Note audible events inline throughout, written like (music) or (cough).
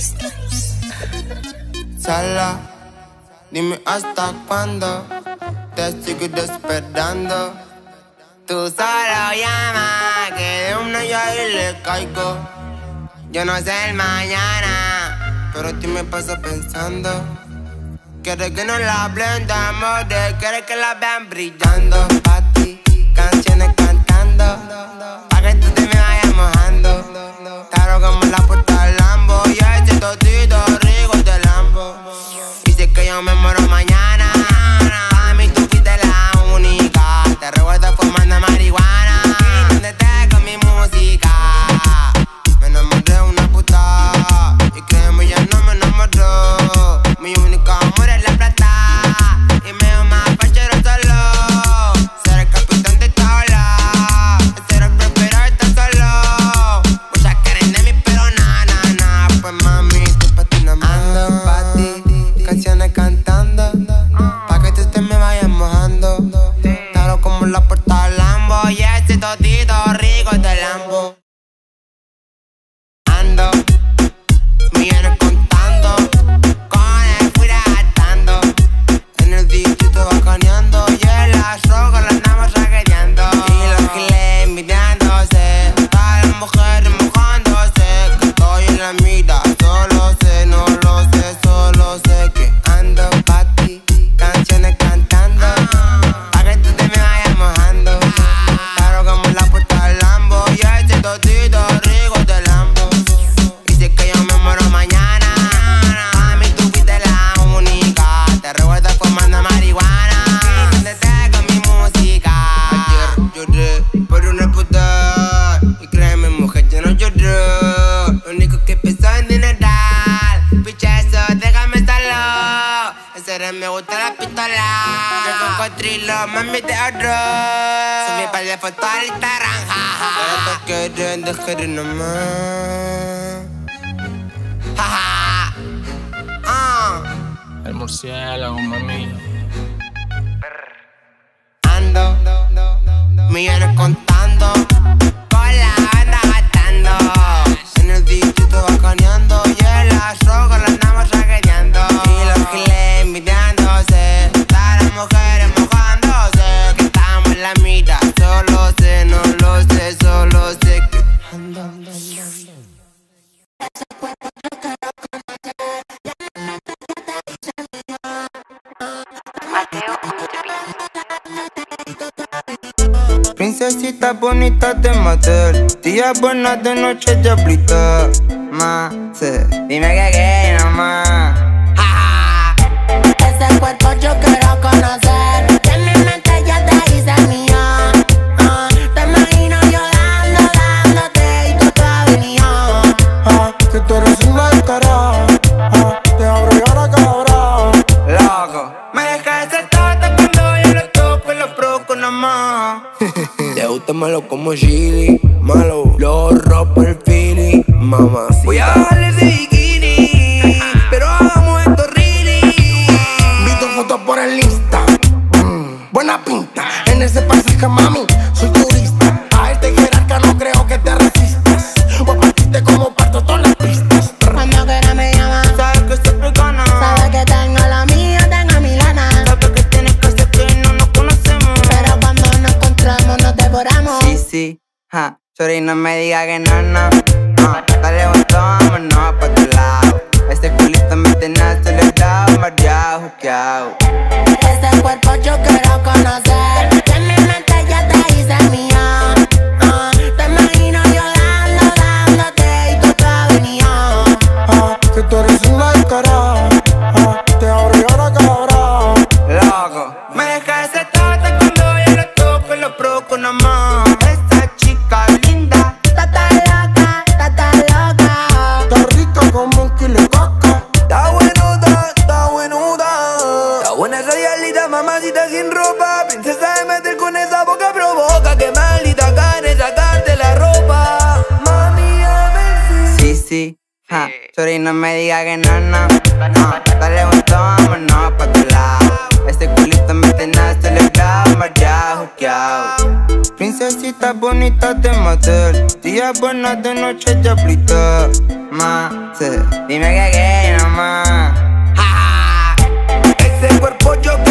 (laughs) Sala, dime hasta cuándo te sigo esperando. Tú solo llama, que de una yo y le caigo. Yo no sé el mañana, pero ti me pasas pensando. Quiere que nos la blendamos, de quiere que la vean brillando. Ti, canciones de querer nomás. Ja, ja. Ah. El murciélago, mami. Ando, millones contando. Princesitas bonitas de motel, días buenas de noche de aplica. Más, dime que qué nomás. malo como Gilly, malo no me diga que nana. no me diga que no, no, no. Dale un vámonos pa' tu lado. Este culito me tenaste le cámara ya juqueado. Princesitas bonitas de motel. Días buenas de noche de aplica. Más, sí. dime que que nomás ja. Ese cuerpo yo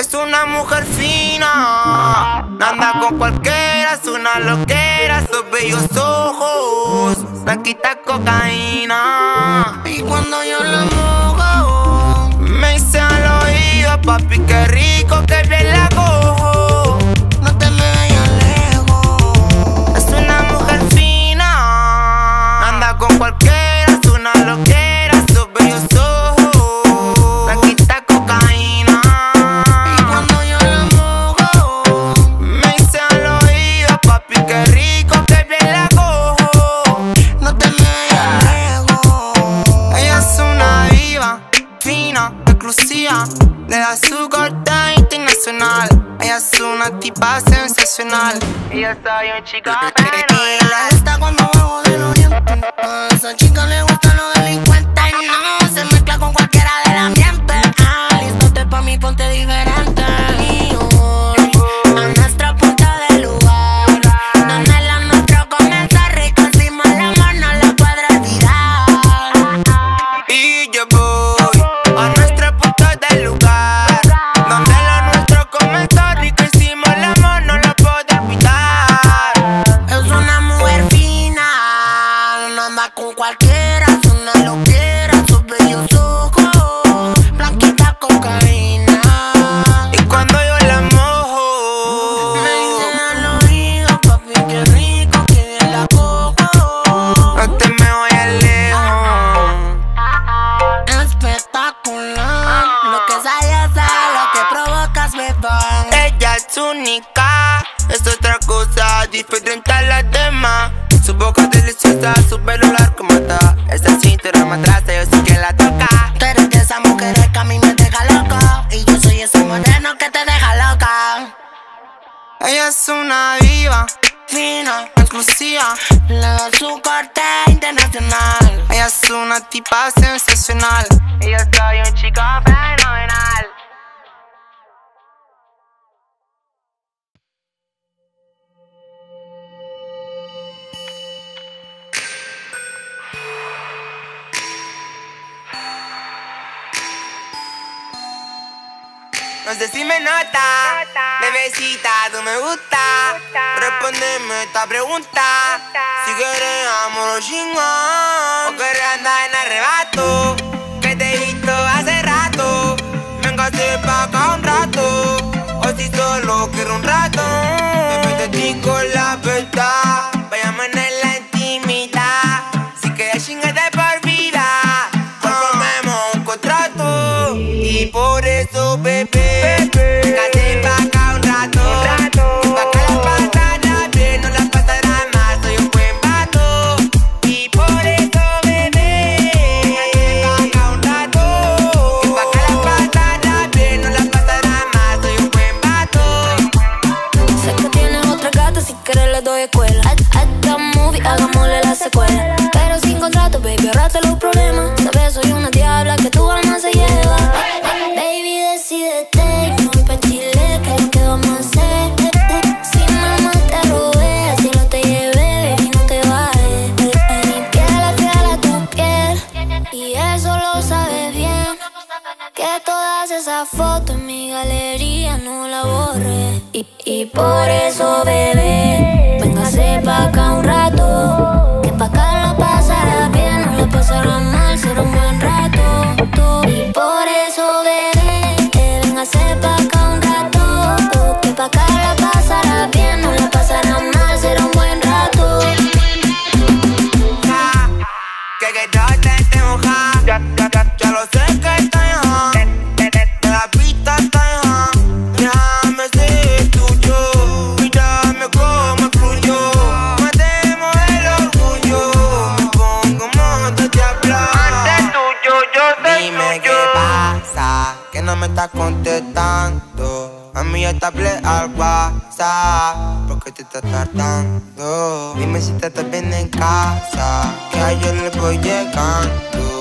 Es una mujer fina, anda con cualquiera, es una loquera, sus bellos ojos, quita cocaína. Y cuando yo lo mojo, me hice al oído, papi, qué rico, que bien la festa e antiga nota. Bebecita, tú me gusta. Respóndeme esta pregunta. Si quieres amor o chingón, o andar en arrebato. por eso, bebé, véngase pa' acá un rato. A hablé al WhatsApp, porque te estás tardando. Dime si te estás bien en casa, que ayer le voy llegando.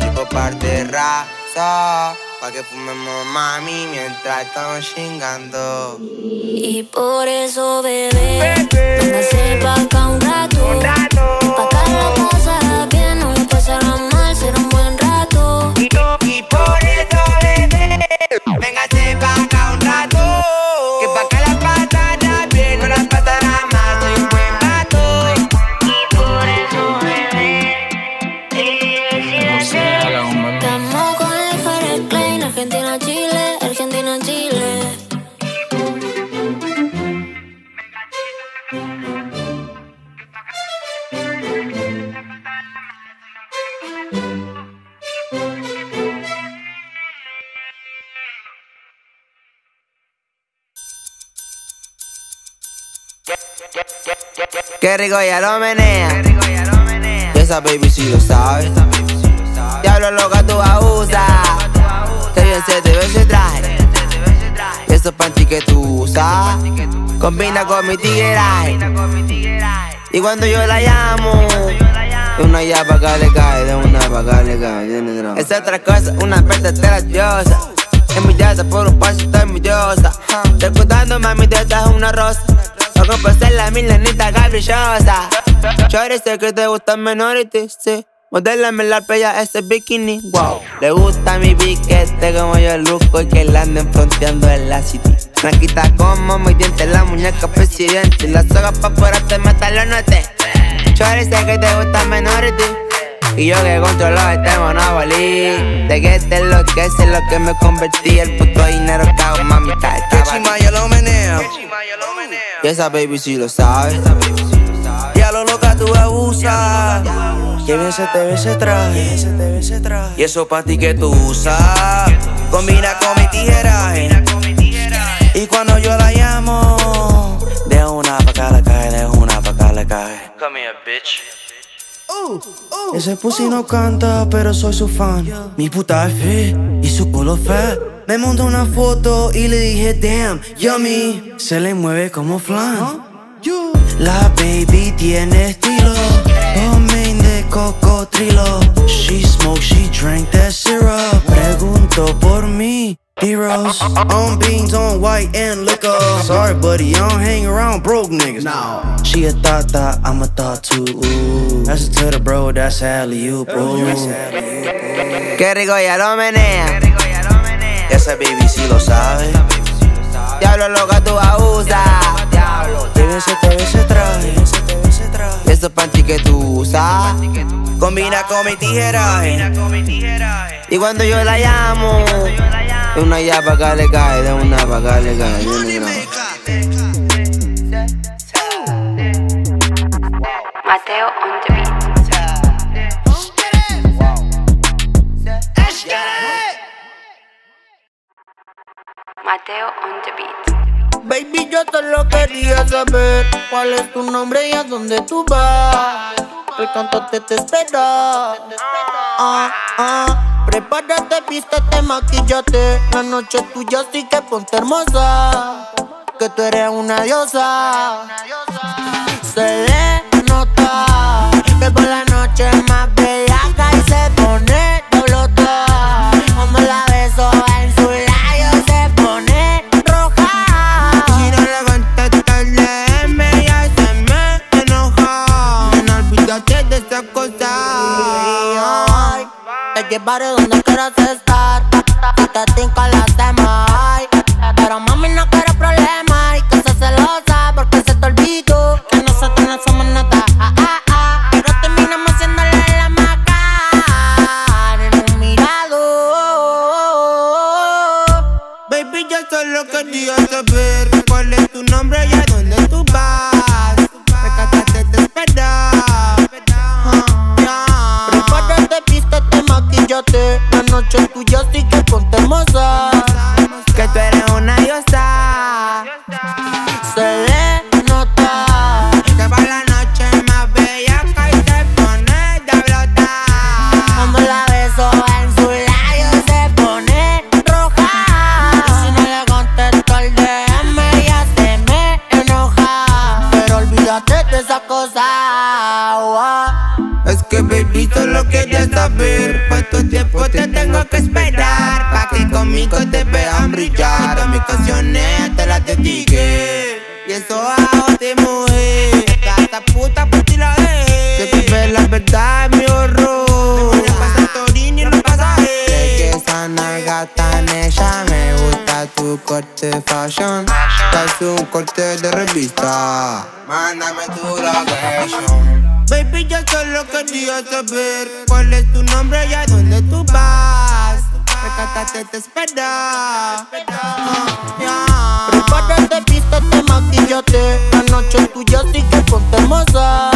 Tipo par de raza, pa' que fumemos mami mientras estamos chingando. Y por eso, bebé, véngase pa' acá un rato. Pa' que la pasara bien, no la pasara mal, será un buen rato. Y, y por eso, bebé, véngase pa' acá Qué rico ya lo menea. Y esa baby si lo sabe. Diablo loca tú abusas. Que bien se te ve ese traje. Y esos panty que tú usas. Combina con mi tigueraje. Y cuando yo la llamo. De una ya pa' acá le cae, de una pa' acá le cae. Es otra cosa, una verdadera diosa. Envidiosa por un paso, está envidiosa. Recordando mami, te estás una rosa. Pa' complacer la milenita caprichosa. Chore, sé que te gustan menores, sí. Modélame la pella ese bikini, wow. Le gusta mi piquete como yo luco y que la anden fronteando en la city. Blanquita como muy diente, la muñeca presidente. La soga pa' fuera te mata los notes. Chore, sé que te gustan menores, y yo que controlo este monopoly De que te lo que es lo que me convertí El puto dinero que hago, mamita estaba ya lo menea. Y esa baby si lo sabe Ya lo loca tú abusas. Que bien se te ve ese traje. Y eso pa' ti que tú usas. Combina con mi tijeraje. Y cuando yo la llamo, de una pa' acá le cae, de una pa' acá le cae. Come here, bitch. Ese pussy no canta, pero soy su fan. Mi puta es fe y su culo fat. Me montó una foto y le dije, damn, yummy. Se le mueve como flan. La baby tiene estilo. Pomain de cocotrilo. She smoke, she drank that syrup. Pregunto por mí. Heroes on beans, on white and liquor. Sorry, buddy, I don't hang around broke niggas. No. She a thought thought, I'm a thought too. Ooh. That's to the bro, that's alley you, bro. Qué rico ya lo menea Esa baby sí lo sabe. Diablo loca tú abusas Que bien se te ve ese traje. Y esos panty que tú usas Combina con mi tijeraje. Y cuando yo la llamo De una ya pa' acá le cae De una pa' acá le cae de una. Mateo on the beat. Mateo on the beat. Baby, yo solo quería saber cuál es tu nombre y a dónde tú vas. El cantante te espera. Ah, ah. Prepárate, vístete, maquillate. La noche tuya, así que ponte hermosa. Que tú eres una diosa. Se le nota que por la noche más Llevaré donde quieras estar. Te tinca las Casi un corte de revista Mándame tu location Baby, yo solo quería saber cuál es tu nombre y a dónde tú vas. Recátate, te espera. Yeah. Prepárate, vístete, maquillate. La noche es tuya, así que ponte hermosa.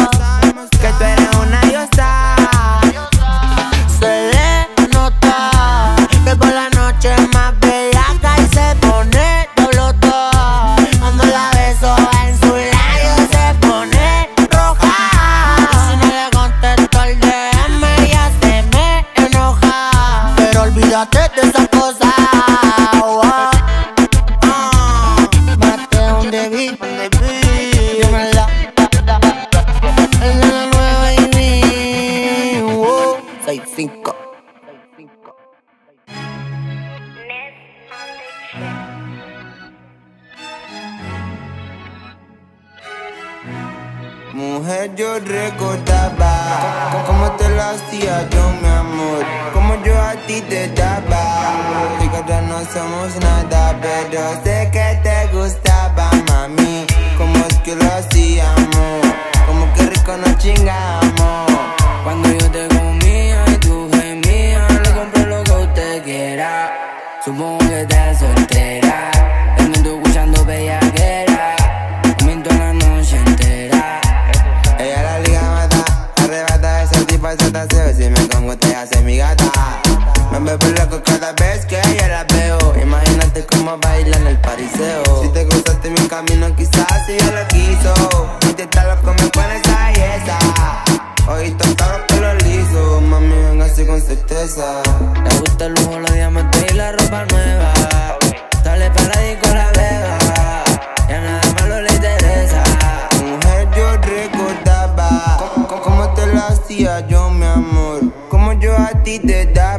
Ti te daba. Y que no somos nada, pero sé que te gustaba, mami. Como es que lo hacíamos. Como que rico nos chingamos. Baila en el pariseo Si te cruzaste mi camino quizás si yo lo quiso Intentarlo con me pones esa y esa Oíste todo que lo liso Mami venga así con certeza Le gusta el lujo, los diamantes y la ropa nueva. Dale para la disco la vega. Ya nada malo le interesa. Mujer, yo recordaba cómo te lo hacía yo, mi amor. Como yo a ti te daba.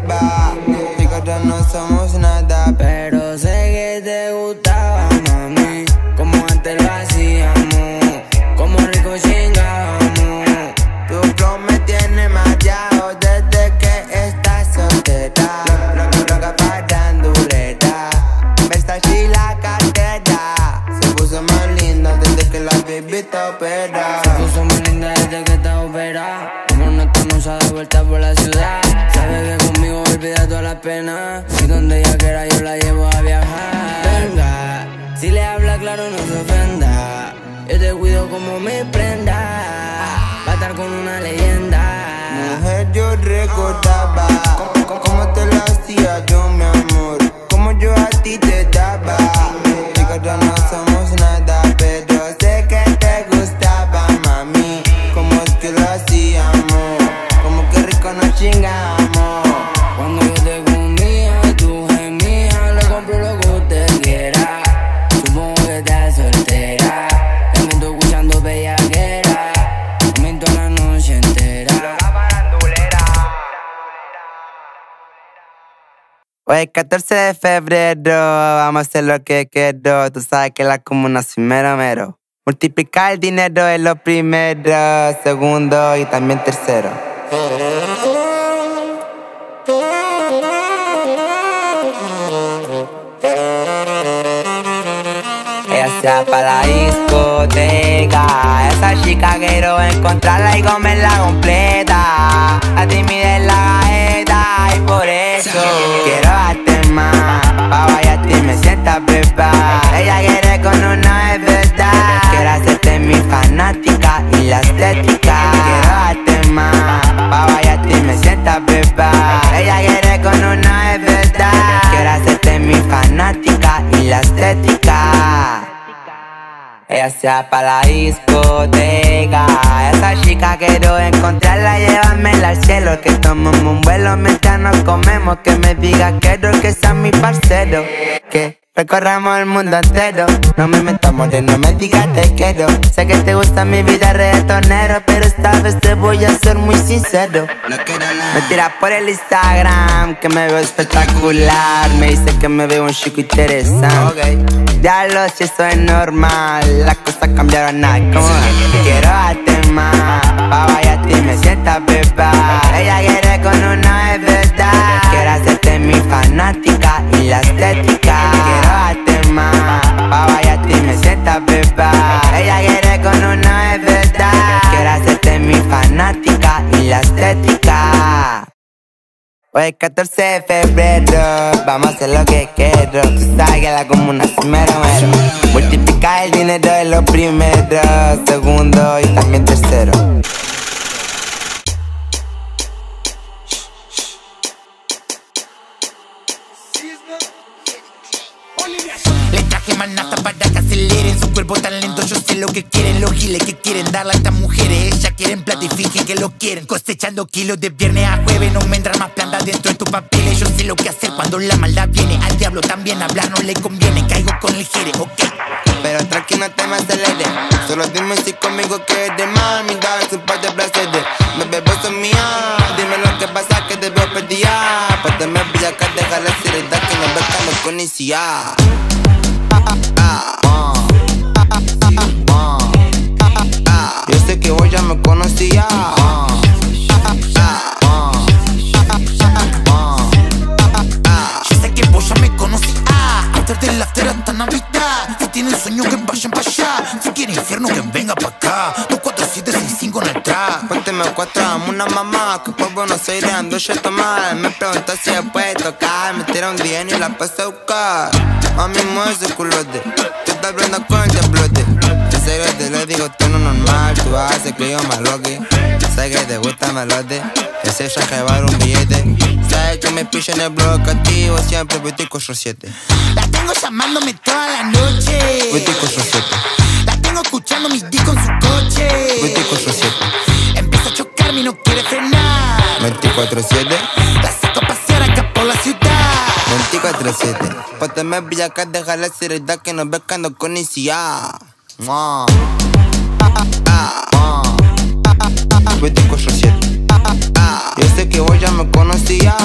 Hoy 14 de febrero, vamos a hacer lo que quiero. Tú sabes que la comuna soy mero mero. Multiplicar el dinero es lo primero, segundo y también tercero. Ella para la discoteca. Esa chica quiero encontrarla y comerla completa. A ti mide la por eso quiero darte más. Pa' Ella se va para la discoteca. Esa chica quiero encontrarla, llévamela al cielo. Que tomemos un vuelo mientras nos comemos. Que me diga quiero que sea mi parcero. Que Recorramos el mundo entero, no me metamos de no me digas te quiero. Sé que te gusta mi vida reggaetonero, pero esta vez te voy a ser muy sincero. Me tiras por el Instagram, que me veo espectacular. Me dice que me veo un chico interesante. Diablo, si eso es normal, las cosas cambiaron nada. Como quiero darte más, pa' vaya a ti me sienta beba. Ella quiere con una es verdad. Quiero hacerte mi fanática y la estética. Darte más, pa' vaya a ti me sienta beba. Ella quiere con una es verdad. Quiero hacerte mi fanática y la estética. Hoy es 14 de febrero, vamos a hacer lo que quiero. Tú sabes que la comuna se me. Multiplicar el dinero es lo primero, segundo y también tercero. Cuerpo tan lento. Yo sé lo que quieren los giles que quieren darle a estas mujeres. Ellas quieren plata y que lo quieren. Cosechando kilos de viernes a jueves. No me entran más plantas dentro de tus papeles. Yo sé lo que hacer cuando la maldad viene. Al diablo también hablar no le conviene. Caigo con el jere, ok. Pero tranqui, no te me aceleres. Solo dime si conmigo quieres más. Mi dog es un par de placeres. Bebé, vos sos mía. Dime lo que pasa que te veo perdida. Pues me pilla acá, deja la seriedad que no ves cuando conocía. Yo sé que vos ya me conocía. Yo sé que vos ya me conocí. Ah, antes del after hasta Navidad. Si tienen sueño que vayan para allá. Si quieren infierno que venga para acá. 24765 en el trap. Pónteme cuatro, amo una mamá Que por Buenos Aires ando yo tomar Me preguntó si se puede tocar Me tira un día y la paso a buscar Mami, mueve ese culote Tú estás hablando con el serio te lo digo, tú no normal Tú haces que yo me aloque Sé que te gusta melote Ese ya llevar un billete Sabes que me pillo en el blog activo Siempre Vitico 7 La tengo llamándome toda la noche. Vitico 7 La tengo escuchando mis discos en su coche. Vitico 7 Empieza a chocarme y no quiere frenar. 24-7 La saco a pasear acá por la ciudad. 24-7 Pónteme brilla acá, deja la seriedad que no ves cuando conocía. Mua. 24-7 Yo sé que vos ya me conocía.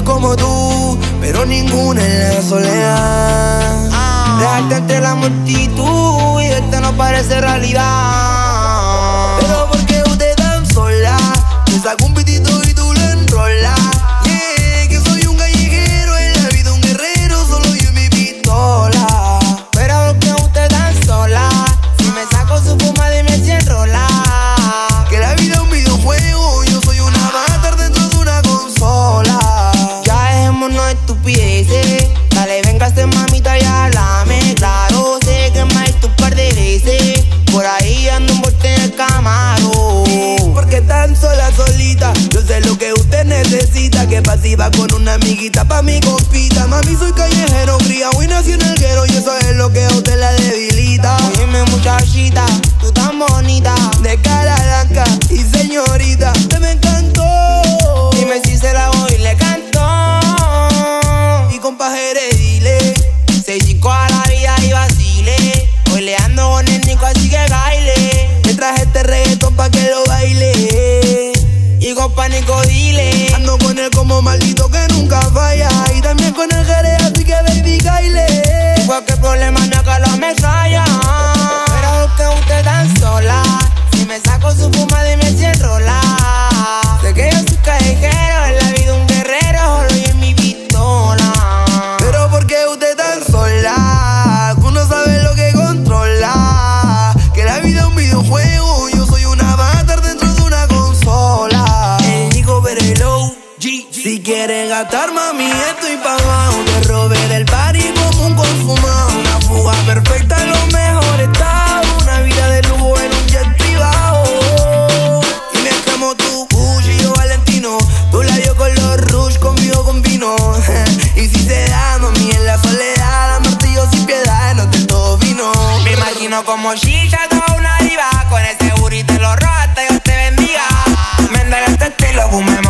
Como tú, pero ninguna en la soledad. Dejarte entre la multitud y esto no parece realidad. Pero porque usted tan sola, me saco un pitito Que pasiva con una amiguita pa' mi compita. Mami, soy callejero, criado y nací en el guero. Y eso es lo que a usted la debilita. Dime muchachita, tú tan bonita. De cara blanca y señorita, una que lo me raya. Pero que usted tan sola. Si me saco su fuma y me enrola. Sé que yo soy callejero, en la vida un guerrero, lo en mi pistola. Pero porque usted tan sola, que uno sabe lo que controla. Que la vida es un videojuego, yo soy un avatar dentro de una consola. El Nico Perelo, G. Si quieres gastar, mami, estoy pagado. Te robé del party como un consumado. Perfecta en los mejores estados. Una vida de lujo en un jet privado. Y mezclamos tu Gucci o Valentino. Tú la dio con los Rush, conmigo con vino. (laughs) y si se da, mami, en la soledad, a martillo sin piedad, no te todo vino. Me imagino como Shisha, toda una diva. Con ese burrito lo roja hasta yo te bendiga. Me este estilo, boom,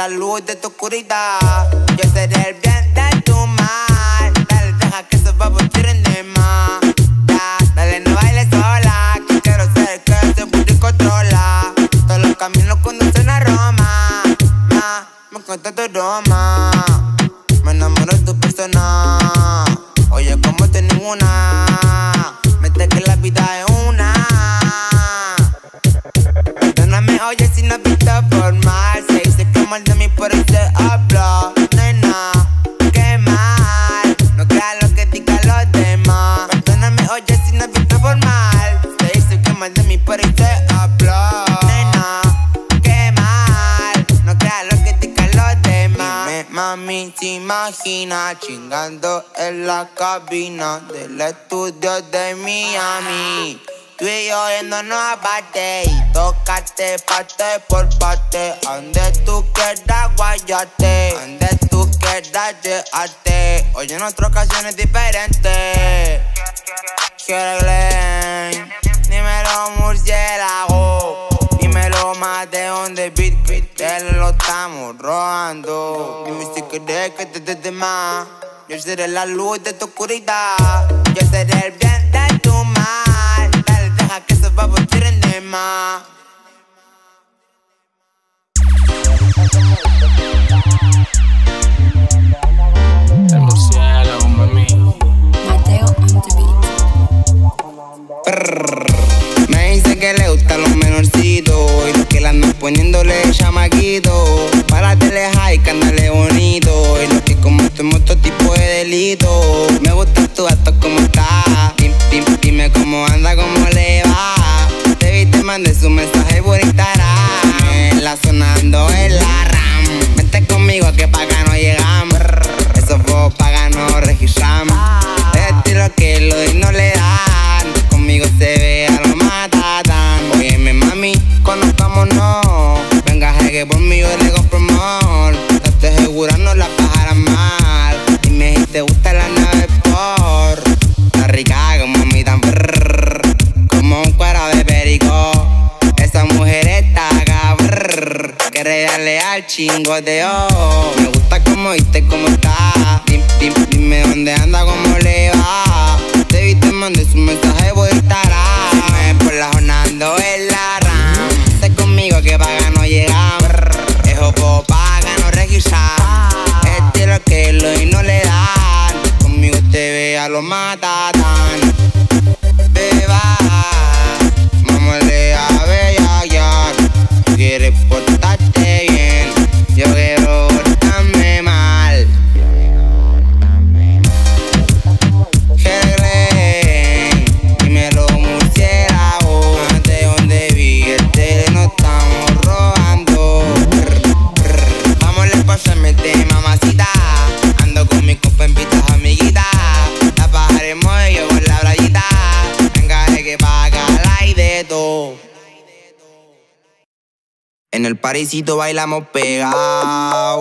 la luz de tu oscuridad. Yo seré el bien chingando en la cabina del estudio de Miami. Tú y yo yéndonos aparte y tócate parte por parte. Ande tú quieras guayate, ande tú quieras llevarte. Oye, nuestra ocasión es diferente. Quiero dímelo murciélago. Dímelo más de donde estamos robando. Dime si querés que te dé de más. Yo seré la luz de tu oscuridad. Yo seré el bien de tu mal. Dale, deja que esos babos tiren de más. El murciélago, mami. Mateo on the beat. Dice que le gustan los menorcitos y los que la andan poniéndole chamaquito. Para high, cándale bonito y los que cometemos todo tipo de delito. Me gusta tu acto como está, Dim- dim- dime cómo anda, cómo le va. Te vi, te mandé su mensaje por Instagram. En la sonando en la RAM. Vente conmigo que pa' acá no llegamos. Eso fue paga no registramos. Estilo que lo y no le dan. Conmigo se ve Venga, que por mí yo le compro amor. Te segura no la pagarás mal. Dime si te gusta la nave por. Está rica como mi tan brrr, Como un cuero de perico. Esa mujer está brrr, Quiere darle al chingo de oh. Me gusta como viste, cómo está. Dim- dim- dime dónde anda, cómo le va. Te vi, te mandé su mensaje por Instagram. Me por la jornando en paga no registrar. Estilo que lo y no le dan. Conmigo te ve a lo matatan. Beba, En el parisito bailamos pegado.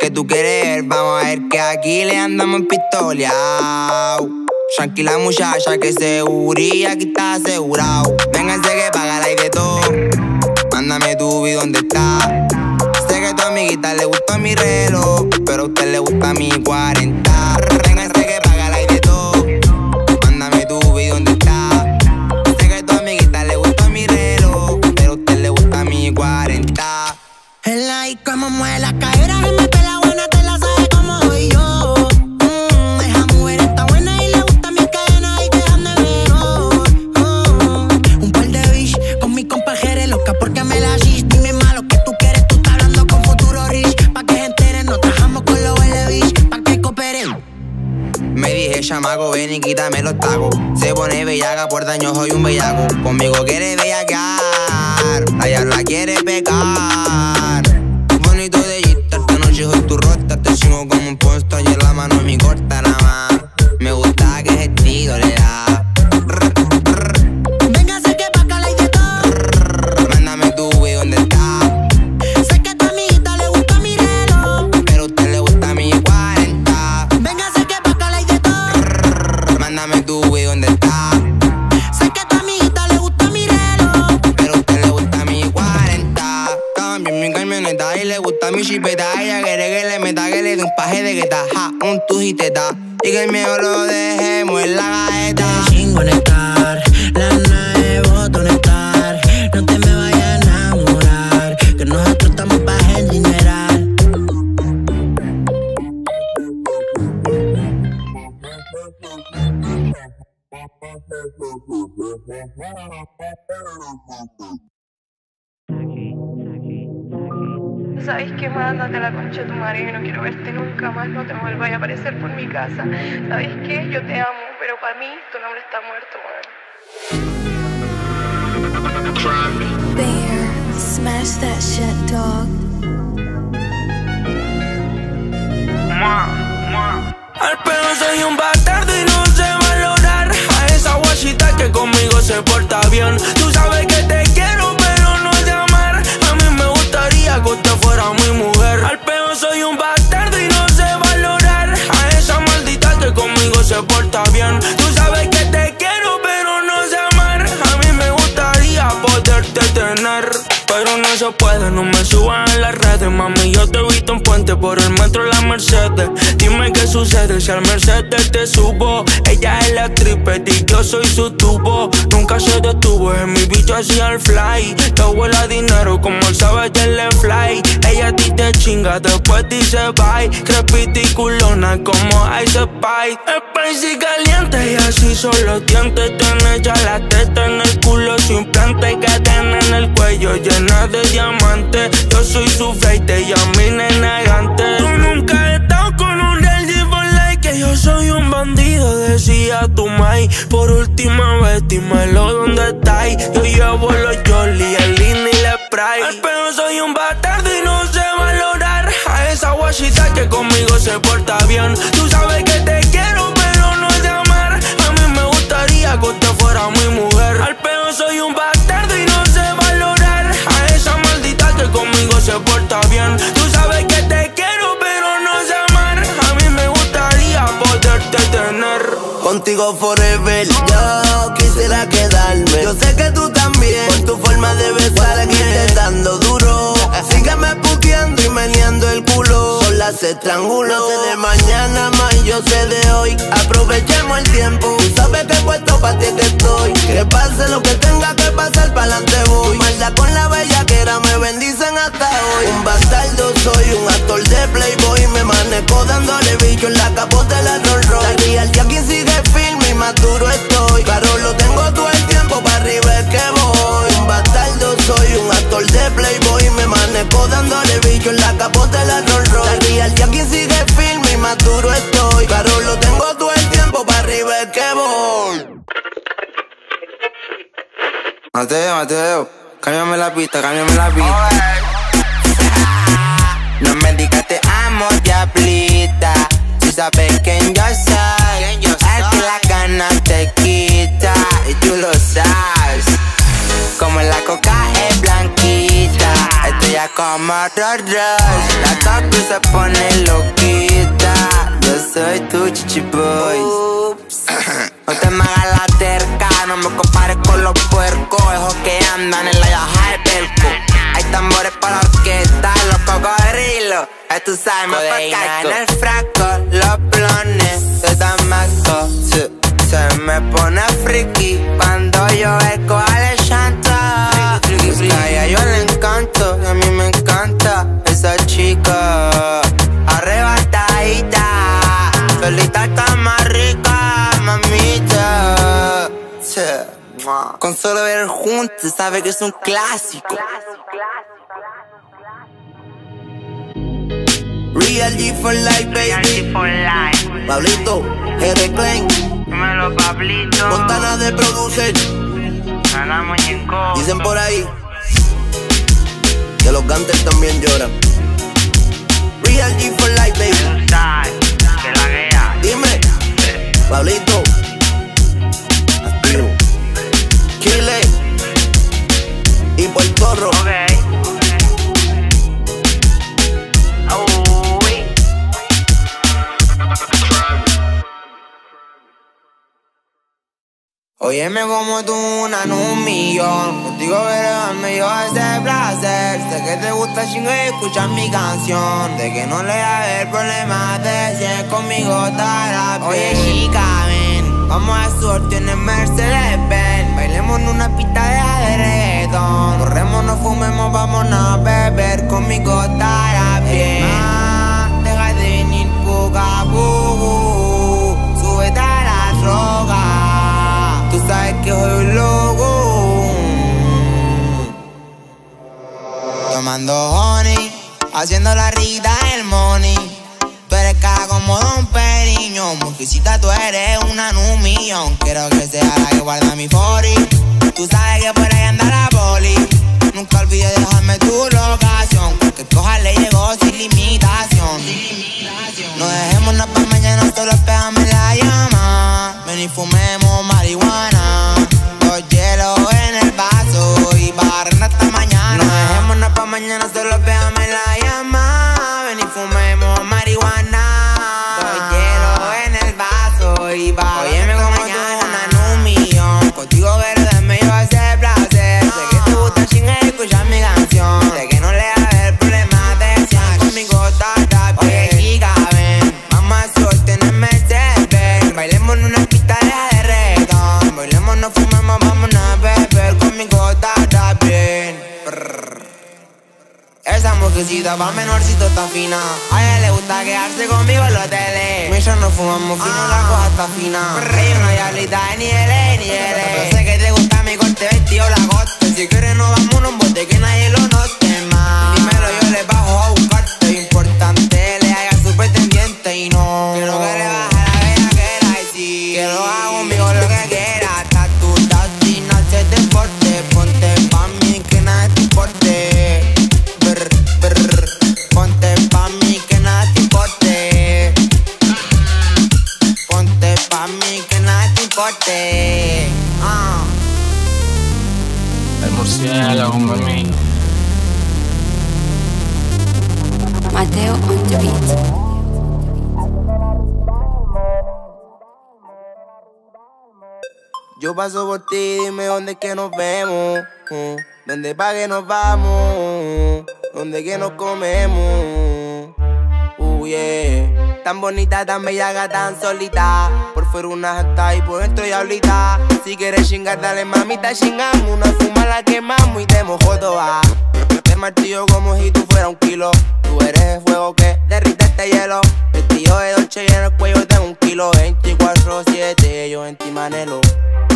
Que tú quieres, vamos a ver que aquí le andamos pistoleado. Tranquila muchacha que segurí, aquí está asegurado. Vénganse que paga y de todo. Mándame tu vi dónde está. Sé que a tu amiguita le gusta mi reloj, pero a usted le gusta mi 40. Chamaco, ven y quítame los tacos. Se pone bellaca, por daño soy un bellaco. Conmigo quiere bellaquear, allá la quiere pecar. Casa. ¿Sabes qué? Yo te amo, pero para mí tu nombre está muerto, sucede si al Mercedes te subo Ella es la triple y yo soy su tubo. Nunca se detuvo, en mi bicho hacía el fly. Te huele a dinero como el sabe le fly. Ella a ti te chinga, después dice bye. Crepita y culona como Ice Spice. Spicy caliente y así solo dientes. Tiene ya la teta en el culo su implante Cadena en el cuello llena de diamantes. Yo soy su fleite y a mi nena gigante. Tú nunca yo soy un bandido, decía tu mai. Por última vez dímelo dónde estáis Yo llevo los Jolly, el Lin y el Al peor soy un bastardo y no sé valorar A esa guachita que conmigo se porta bien. Tú sabes que te quiero pero no sé amar. A mí me gustaría que usted fuera mi mujer. Al peor soy un bastardo y no sé valorar A esa maldita que conmigo se porta bien Yo quisiera quedarme. Yo sé que tú también, por tu forma de besar, te dando duro. Sígueme el las estrangulo. No sé de mañana más, yo sé de hoy. Aprovechemos el tiempo. Sabes que puesto pa' ti que estoy. Que pase lo que tenga que pasar, pa'lante voy. Maldad con la bellaquera me bendicen hasta hoy. Un bastardo soy, un actor de Playboy. Me manejo dándole bicho en la capota de la Rolls Royce. La real que aquí sigue firme y más duro estoy. Claro, lo tengo todo el tiempo para arriba es que voy. Un bastardo soy, un actor de Playboy. Me manejo dándole bicho en la capota de la Rolls Royce. La real que aquí sigue firme y más duro estoy. Claro, lo tengo todo el tiempo para arriba es que voy. Mateo, Mateo, cámbiame la pista, cámbiame la pista. No me digas te amo, diablita. Si sabes quién yo soy, el que la gana te quita. Y tú lo sabes. Como la coca es blanquita. Estoy cámara rush. La taco se pone loquita. Yo soy tu chichi boy. (coughs) No te me hagas la terca, no me compares con los puercos, esos que andan en la yaja de pelco. Hay tambores para la orquesta, los cocodrilos. Tú sabes, me en el frasco, los blones de Damasco. Se, se me pone friki cuando yo eco yo le encanto, y a mí me encanta esa chica. Arrebatadita, solita está más rica, mamita. Che. Con solo ver juntos, sabe que es un clásico. Real G for life, baby. Pablito, R. Klein, Dímelo, Pablito. Montana de producer. Ana muñeco. Dicen por ahí que los gantes también lloran. Real G for life, baby. Que la guía. Dime, Pablito. Activo. Chile. Y Puerto Rico. Ok. Óyeme como tú, una en un millón. Contigo verme yo ese placer. Sé que te gusta chingo y escuchar mi canción. De que no le va a haber problema de si es conmigo estará. Oye, chica, ven. Vamos a suerte en el Mercedes Benz. Bailemos en una pista de reggaetón. Corremos, no fumemos, vamos a beber. Conmigo estará bien. Ah, deja de venir poca a poco. Súbete a la droga. Soy. Tomando honey, haciendo la rita el money. Tú eres cara como Don Periño. Mujercita, tú eres una en un millón. Quiero que sea la que guarda mi body. Tú sabes que por ahí anda la poli. Nunca olvides dejarme tu locación. Que coja le llegó sin limitación. No dejemos nada para mañana, solo pégame la llama. Ven y fumemos marihuana. Los hielos en el vaso y barren hasta mañana. No dejemos nada para mañana, solo pégame la llama. Esa mujercita va menorcito está fina. A ella le gusta quedarse conmigo en los hoteles. Mientras no fumamos fino, la cosa está fina. Hay una diablita de niveles, niveles. Yo sé que te gusta mi corte vestido, la coste. Si quieres, nos vamos a un bote que nadie lo note más. Dímelo, yo le bajo a buscarte. Importante, le haga su pretendiente y no. Ah. El murciélago, mami. Mateo on the beat. Yo paso por ti, dime dónde es que nos vemos. Dónde pa' que nos vamos. Dónde que nos comemos. Uh, yeah. Tan bonita, tan bella, tan solita. Por fuera una janta y por dentro diablita. Si quieres chingar, dale mamita, chingamos. Una fuma la quemamos y te mojo toda. Te martillo como si tú fueras un kilo. Tú eres el fuego que derrite este hielo. El tío de Dolce y en el cuello tengo un kilo. 24-7, yo en ti manelo.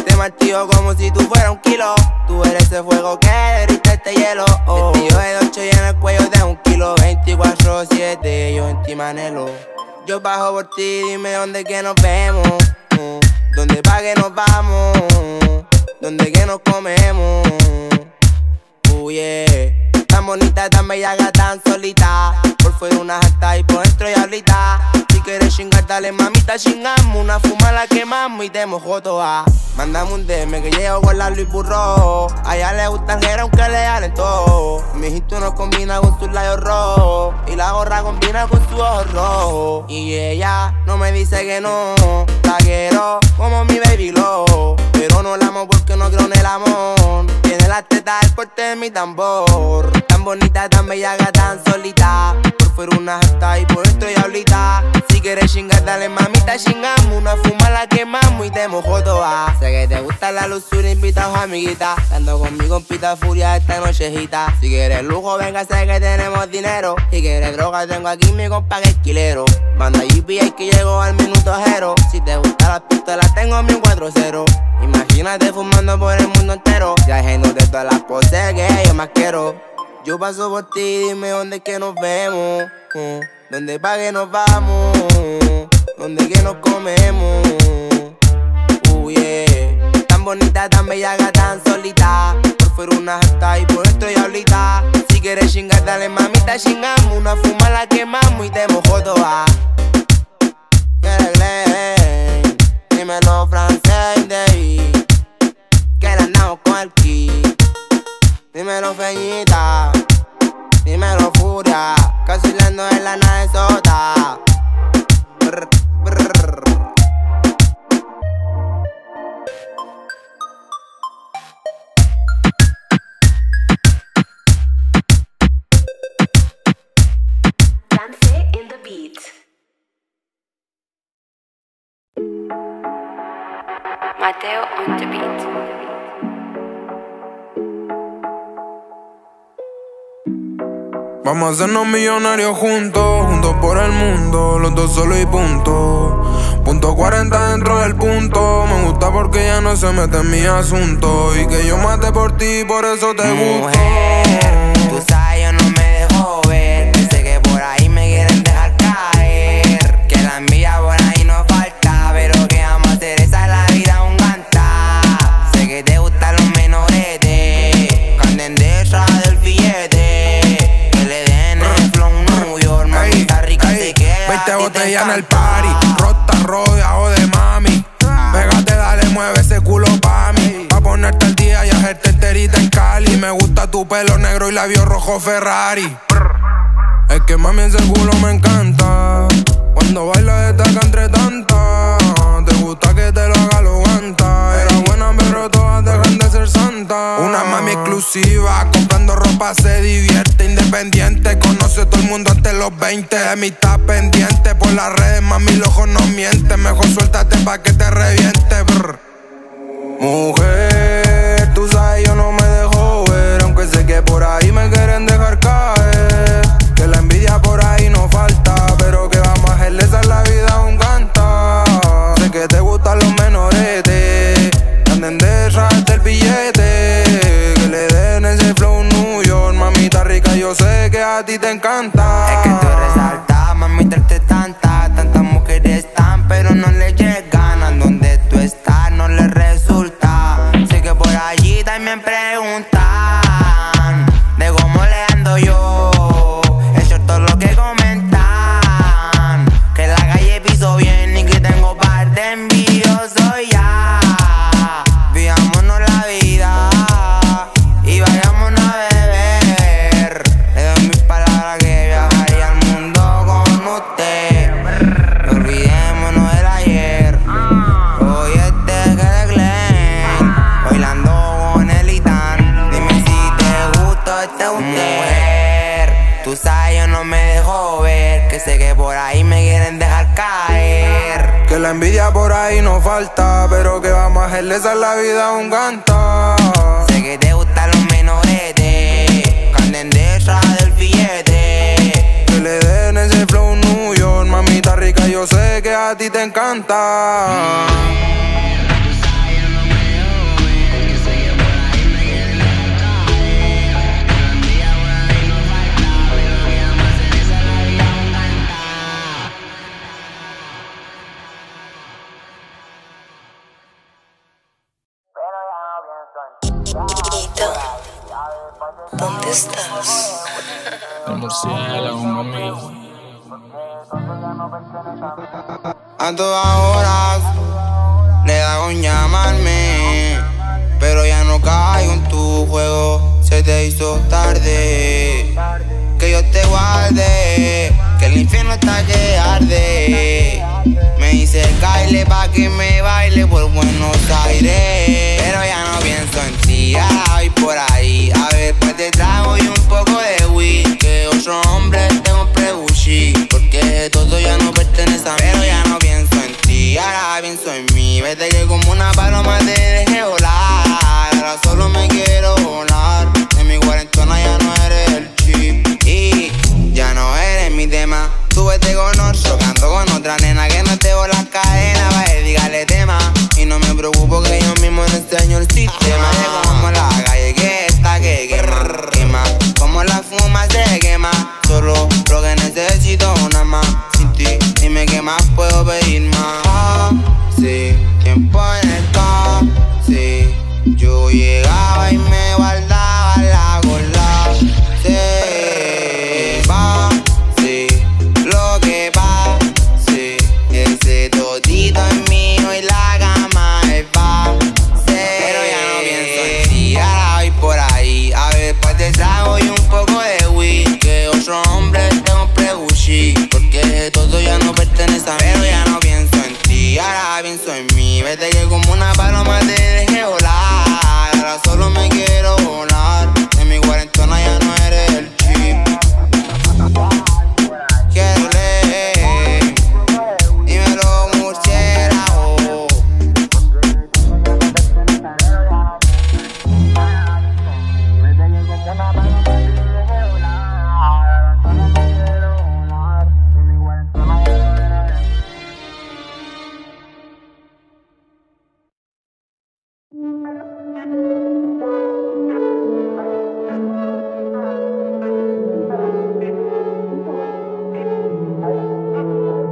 Te martillo como si tú fueras un kilo. Tú eres ese fuego que derrite este hielo. Oh. Tío de Dolce y en el cuello tengo un kilo. 24-7, yo en ti manelo. Yo bajo por ti, dime dónde que nos vemos. Dónde pa' que nos vamos. Dónde que nos comemos. Uh, yeah. Tan bonita, tan bella, tan solita. Por fuera una jata y por dentro diablita. Si quieres chingar, dale mamita, chingamos. Una fuma la quemamos y te mojo toda. Mándame un DM que llego con la Luis Burro. A ella le gusta el jera aunque le den todo. Mi hijito no combina con sus labios rojos. Y la gorra combina con su ojos rojos. Y ella no me dice que no. La quiero como mi baby glow. Pero no la amo porque no creo en el amor. Tiene las tetas el porte de mi tambor. Tan bonita, tan bella, tan solita. Por fuera una jata y por dentro diablita. Si quieres chingar, dale mamita, chingamos. Una fuma la quemamos y te mojo toda. Sé que te gusta la luxuria, invita a amiguita. Dando conmigo en pita furia esta nochejita. Si quieres lujo, venga, sé que tenemos dinero. Si quieres droga, tengo aquí mi compa que esquilero. Manda GPA que llego al minuto cero. Si te gusta la pistola, tengo mi 4-0. Imagínate fumando por el mundo entero. Hay gente de todas las poses que yo más quiero. Yo paso por ti, dime dónde es que nos vemos. uh, Dónde pa' que nos vamos. Dónde que nos comemos. Uh, yeah. Tan bonita, tan bella, tan solita. Por fuera una jata y por dentro diablita. Si quieres chingar, dale mamita, chingamos. Una fuma la quemamos y te mojo toda. Dímelo francés ahí. Que la andamos con el ki. Dímelo feñita, dímelo furia. Casi lando en la nave sota. In the beat. Mateo on the beat. Vamos a hacernos millonarios juntos, juntos por el mundo, los dos solo y punto. Punto 40 dentro del punto, me gusta porque ya no se mete en mi asunto. Y que yo mate por ti, por eso te gusto. 20 botellas en el party, rota rodeado de mami. Pégate, dale, mueve ese culo pa' mí. Pa' ponerte al día y hacerte enterita en Cali. Me gusta tu pelo negro y labios rojo Ferrari. Es que mami ese culo me encanta. Cuando baila destaca entre tantas. Te gusta que te lo haga Una mami exclusiva, comprando ropa se divierte. Independiente, conoce todo el mundo de los 20. De mí está pendiente por las redes, mami, los ojos no mienten. Mejor suéltate pa' que te reviente. Mujer, tú sabes, yo no me dejo ver. Aunque sé que por ahí me quieren dejar caer. Yo sé que a ti te encanta. Es que tú resaltas, mami, trate vamos a la vida un canta. Sé que te gustan los menores. Que anden detrás del billete. Que le den ese flow New York, mamita rica, yo sé que a ti te encanta. A todas horas le da con llamarme, pero ya no caigo en tu juego. se te hizo tarde. Que yo te guarde, que el infierno está que arde. Me dice Kyle pa' que me baile por Buenos Aires. Pero ya no pienso en ti, voy por ahí. A ver, pues te trago y un poco de weed. Que otro hombre te compre Gucci. Porque todo ya no pertenece a mí. Pero ya no pienso en ti, ahora pienso en mí. Vete que como una paloma te dejé volar. Ahora solo me quiero volar. En mi cuarentona ya no eres el chip. Y ya no eres mi tema. Tú vete con otro, canto con otra nena que no te voy las cadenas. Vaya, dígale tema. Y no me preocupo que yo mismo no enseño el sistema. Como la calle que está que quema. Quema. Como la fuma se quema. Solo lo que necesito una más. Dime qué más puedo pedir más. Sí, tiempo en el sí. Yo llegaba y me guardaba la gorda. Sí, va, sí, lo que va, sí. Ese todito es mío y la gama es va, sí. Pero ya no pienso en ti, ahora voy por ahí. A ver, pues te trago y un poco de weed. Que otro hombre te compre Gucci. Porque todo ya no pertenece a mí. Pero ya no pienso en ti, ahora pienso en mí. Vete que como una paloma te dejé volar.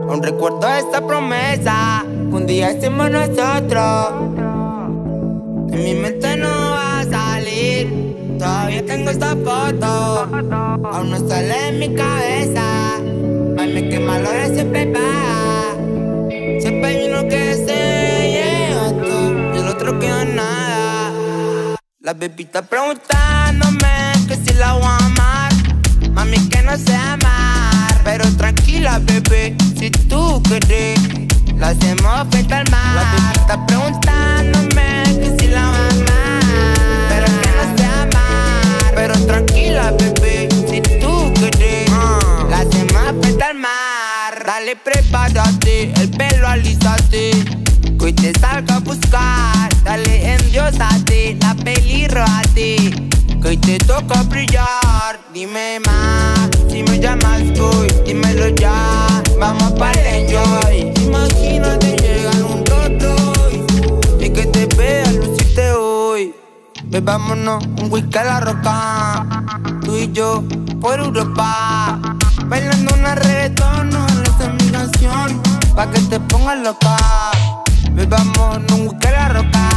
Aún recuerdo esa promesa que un día hicimos nosotros. En mi mente no va a salir. Todavía tengo esta foto. Aún no sale en mi cabeza. Quema la hora siempre va. Siempre hay uno que se lleva todo y el otro que no nada. La bebita preguntándome que si la voy a amar. Mami, que no sé amar. Pero tranquila, bebé, si tú querés, la hacemos frente al mar. La bebita preguntándome que si la amar. Pero que no sé amar. Pero tranquila, bebé, si tú querés, la hacemos frente al mar. Dale, prepárate, el pelo alízate. Que hoy te salga a buscar, dale endiosate, la peli. Que hoy te toca brillar, dime más, si me llamas voy, dímelo ya. Vamos para el enjoy, imagínate llegar un Rolls y que te vea lucirte hoy. Bebámonos un whisky a la roca, tú y yo por Europa. Bailando una reggaetón, no esa es mi canción, pa' que te pongas loca. Bebamos un whisky a la roca,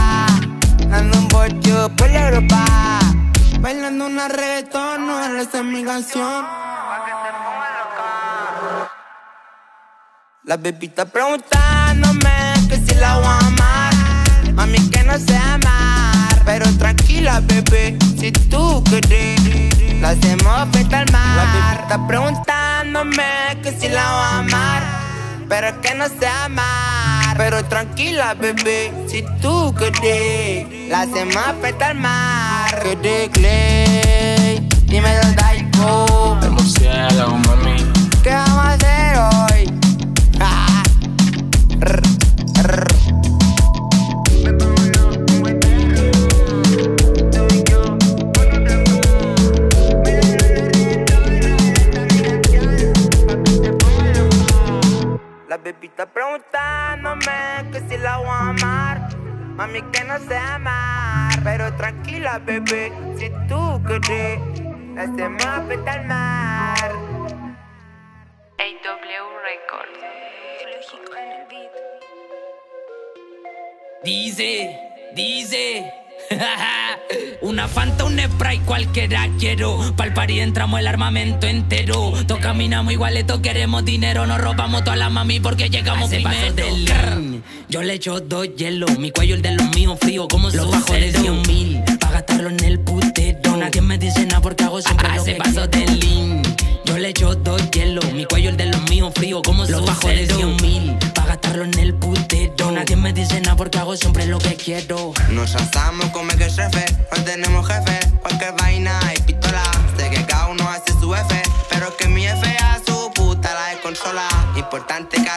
dando un bollo por la Europa. Bailando una reggaetón, no esa es mi canción. La bebita preguntándome que si la voy a amar. Mami, que no sé amar. Pero tranquila, bebé, si tú querés, la hacemos frente al mar. La bebita preguntándome que si la voy a amar. Pero que no sé amar. Pero tranquila, bebé, si tú querés, la hacemos al mar. Que de Clay, dímelo, Daiko. El murciélago, mami. ¿Qué vamos a hacer hoy? Bebita preguntándome que si la voy a amar. Mami, que no sé amar. Pero tranquila, bebé, si tú querés, la hacemos frente al mar. AW Records. Dice, dice. (laughs) Una Fanta, un spray, cualquiera quiero. Pa'l party entramos el armamento entero. Todos caminamos igualeto, queremos dinero. Nos robamos toda la mami porque llegamos primero. Del Yo le echo dos hielos, mi cuello el de los míos frío como los bajo de 100 mil. pa' gastarlo en el putero. Nadie me dice nada porque hago siempre lo ese que paso quiero. de lean. Yo le echo dos hielo, mi cuello el de los míos frío como Los su bajo de cero. 100 mil pa' gastarlo en el putero. Nadie me dice nada porque hago siempre lo que quiero. Nos asamos como que jefe, no tenemos jefe, cualquier vaina y pistola. Sé que cada uno hace su F, pero que mi F a su puta la desconsola. Importante que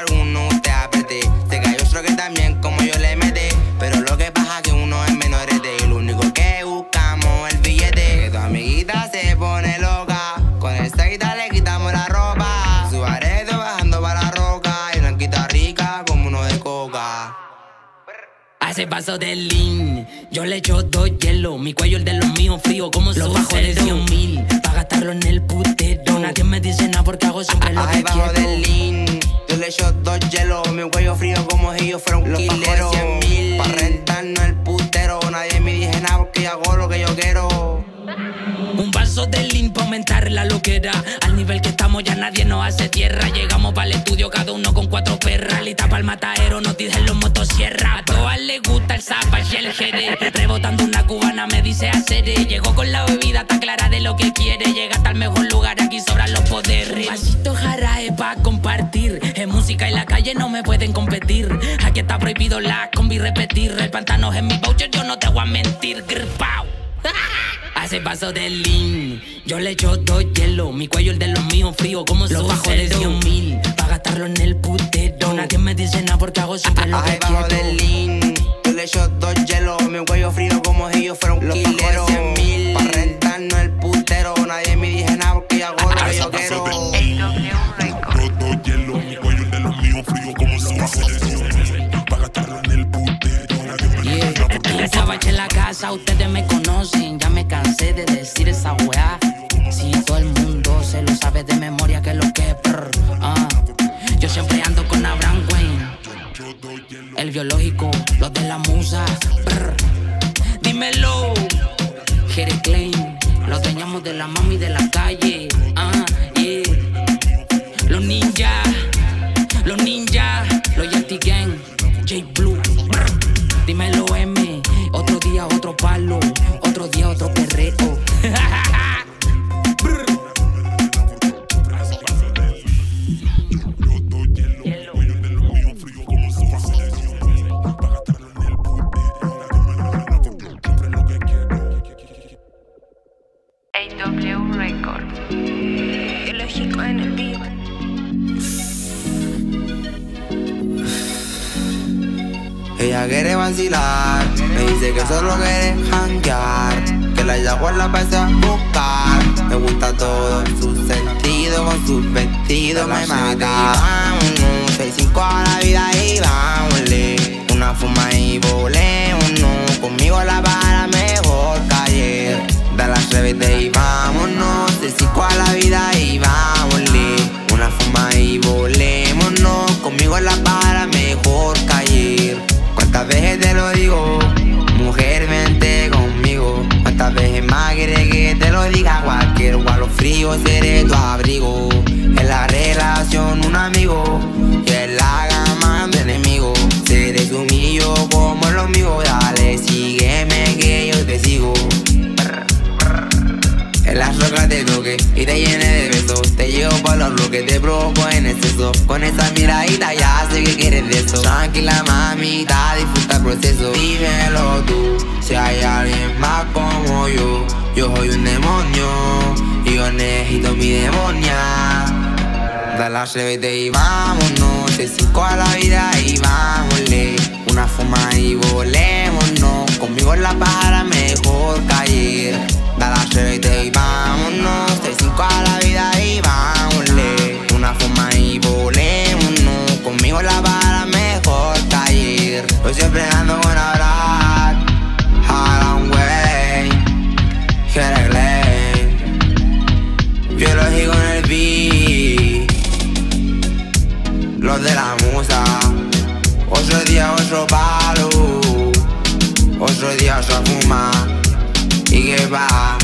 Hace paso de lean, yo le echo dos hielo, mi cuello el de los míos frío como Los su bajo de cero. 100 mil pa' gastarlo en el putero. Nadie me dice nada porque hago siempre lo que quiero. del lean, yo le echo dos hielos, mi cuello frío como si yo fuera un quilero. Pa' rentarnos el putero, nadie me dice nada porque yo hago lo que yo quiero. Un vaso de lean pa' aumentar la loquera. Al nivel que estamos ya nadie nos hace tierra. Llegamos para el estudio cada uno con cuatro perras. Lista para el matadero, no tiren los motosierra. Les gusta el zapa y el jerez. Rebotando una cubana me dice hacer. Llegó con la bebida, está clara de lo que quiere. Llega hasta el mejor lugar, aquí sobran los poderes. Vasito jarae pa' compartir. En música y la calle no me pueden competir. Aquí está prohibido la combi repetir. El pantano es mi voucher, yo no te voy a mentir. Gripao. (laughs) Hace paso de lean, yo le echo dos hielo, mi cuello el de los míos frío como Los su bajo de cero. 100 mil pa' gastarlo en el putero. Nadie me dice nada porque hago siempre lo Ahí que quiero. del lean, yo le echo dos hielos, mi cuello frío como si yo fuera un quilero. Pa' rentarnos el putero, nadie me dice nada porque yo hago lo que yo quiero. La cabacha en la casa, ustedes me conocen. Ya me cansé de decir esa weá. Si todo el mundo se lo sabe de memoria, que lo que prr, ah. Yo siempre ando con Abraham Wayne. El biológico, los de la musa. prr. Dímelo, Jerry Klein. Los dueñamos de la mami de la calle. Ah. Los ninjas, los ninjas, los Yati Gang, J Blue. brr. Dímelo otro palo, otro día otro perreo. Brr. AW Record. Biológico en el beat. Ella quiere vacilar, me dice que solo quiere janguear, que la llamo la pase a buscar. Me gusta todo su sentido, con sus vestidos me mata. Vámonos, seis cinco a la vida y vámonos. Una fuma y volémonos, conmigo la para mejor ayer. Da las revete y vámonos, seis cinco a la vida y vámonos. Una fuma y volémonos, conmigo la para mejor ayer. ¿Cuántas veces te lo digo? Mujer, vente conmigo. ¿Cuántas veces más quieres que te lo diga? Cualquier a los fríos seré tu abrigo. En la relación un amigo y en la gama un enemigo. Seré su mío como los míos. Dale, sígueme que yo te sigo. En las rocas te toque y te llene de besos. Te llevo por los bloques, te provoco en exceso. Con esa miradita ya sé que quieres de eso. Tranquila mamita, disfruta el proceso. Dímelo tú, si hay alguien más como yo. Yo soy un demonio y yo necesito mi demonia. Da la revete y vámonos. Te cinco a la vida y vámonos Una fuma y volémonos Conmigo en la para mejor que ayer Revete y vámonos Te cinco a la vida y vámonos. Una fuma y volémonos Conmigo la para mejor que ayer Yo siempre ando con Abraham Harlem Way Jerez Biológico en el beat Los de la musa. Otro día otro palo Otro día otra fuma. ¿Y qué va?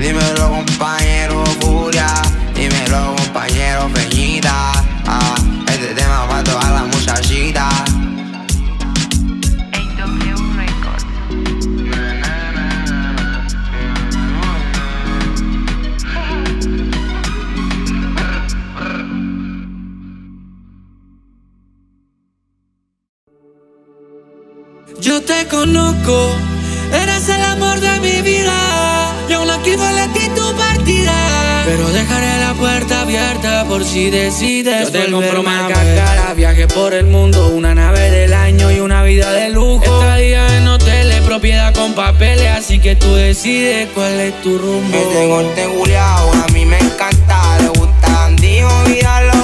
Dímelo compañero Furia, dímelo compañero Peñita. Ah, este tema va a todas las muchachitas. Yo te conozco, eres el amor de mi vida y aún aquí duele a ti tu partida. Pero dejaré la puerta abierta por si decides. Yo te compro marca cara, viaje por el mundo, una nave del año y una vida de lujo. Estadía en hoteles, propiedad con papeles, así que tú decides cuál es tu rumbo. Ese corte culiao a mí me encanta. Le gusta Andijo, vida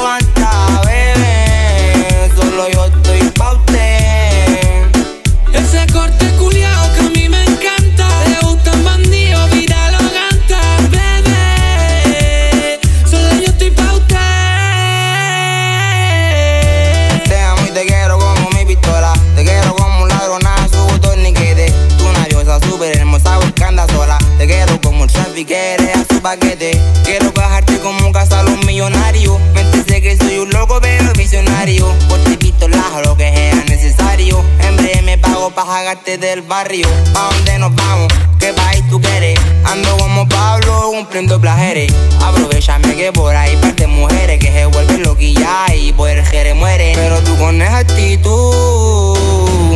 trafiquere a su paquete. Quiero bajarte como casa a los millonarios. Mente que soy un loco pero visionario. Por ti pistolazo lo que sea necesario. En breve me pago pa' jagarte del barrio. ¿Pa' dónde nos vamos? ¿Qué país tú quieres? Ando como Pablo cumpliendo placeres. Aprovechame que por ahí parte mujeres que se vuelven loquillas y por el jere mueren. Pero tú con esa actitud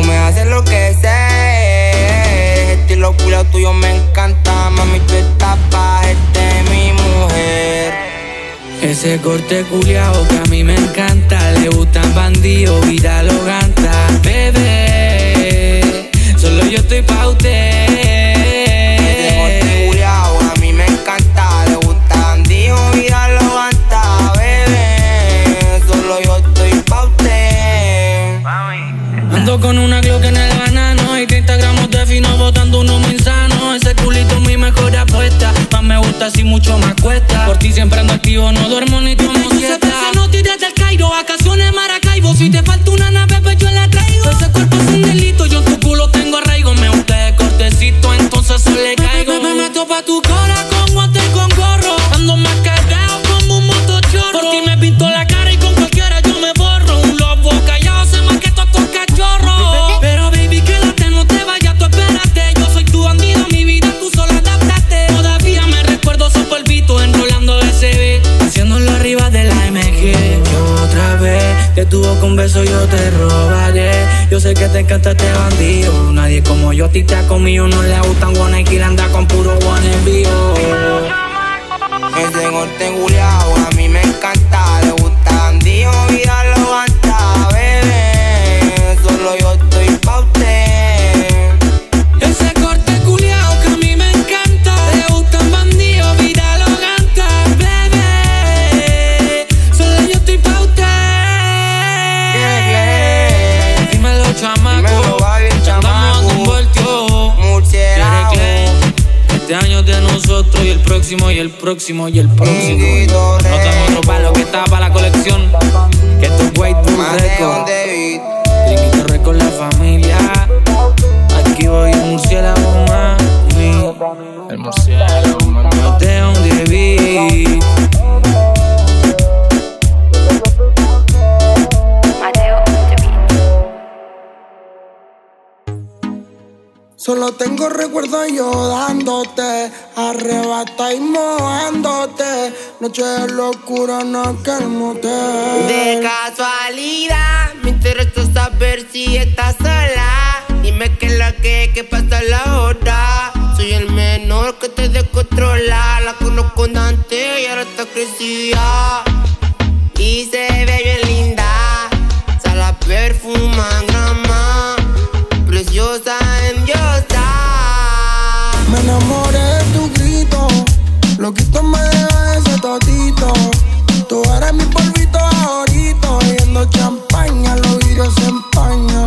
me haces lo que sé. Ese estilo culo tuyo me encanta, mami, tú estás pa' de mi mujer. Ese corte culiao que a mí me encanta. Le gustan bandidos, vida lo ganta, bebé. Solo yo estoy pa' usted. Ese corte culiao a mí me encanta. Le gusta bandido, vida lo aguanta, bebé. Solo yo estoy pa' usted. Ando con una Glock me gusta si mucho más cuesta. Por ti siempre ando activo, no duermo ni tomo siesta. no tires del Cairo, vacaciones Maracaibo. Si te falta una nave, pues yo la traigo. Ese cuerpo es un delito, yo en tu culo tengo arraigo. Me gusta el cortecito, entonces solo le caigo. Me, meto pa' tu cara con con beso, yo te robaré. Yo sé que te encanta este bandido. Nadie como yo a ti te ha comido. No le gustan one y anda con puro one envío. Ese corte próximo y el próximo y el próximo. No estamos otro palo que está para la colección. Que Bull Mateo Record. David. Trinito Record la familia. Aquí voy el murciélago mami. El murciélago, mami. Mateo David. Mateo Solo tengo recuerdos yo dándote, arrebata y mojándote. Noche de locura, no que el motel. De casualidad, me interesa saber si estás sola. Dime qué es lo que, qué pasa la hora. Soy el menor que te descontrola. La conozco antes y ahora está crecida. Y se ve bien linda. Se la perfuma grama. Preciosa enamoré de tu grito, loquito me deja ese totito. Tú eres mi polvito favorito, viendo champaña, los vidrios se empañan.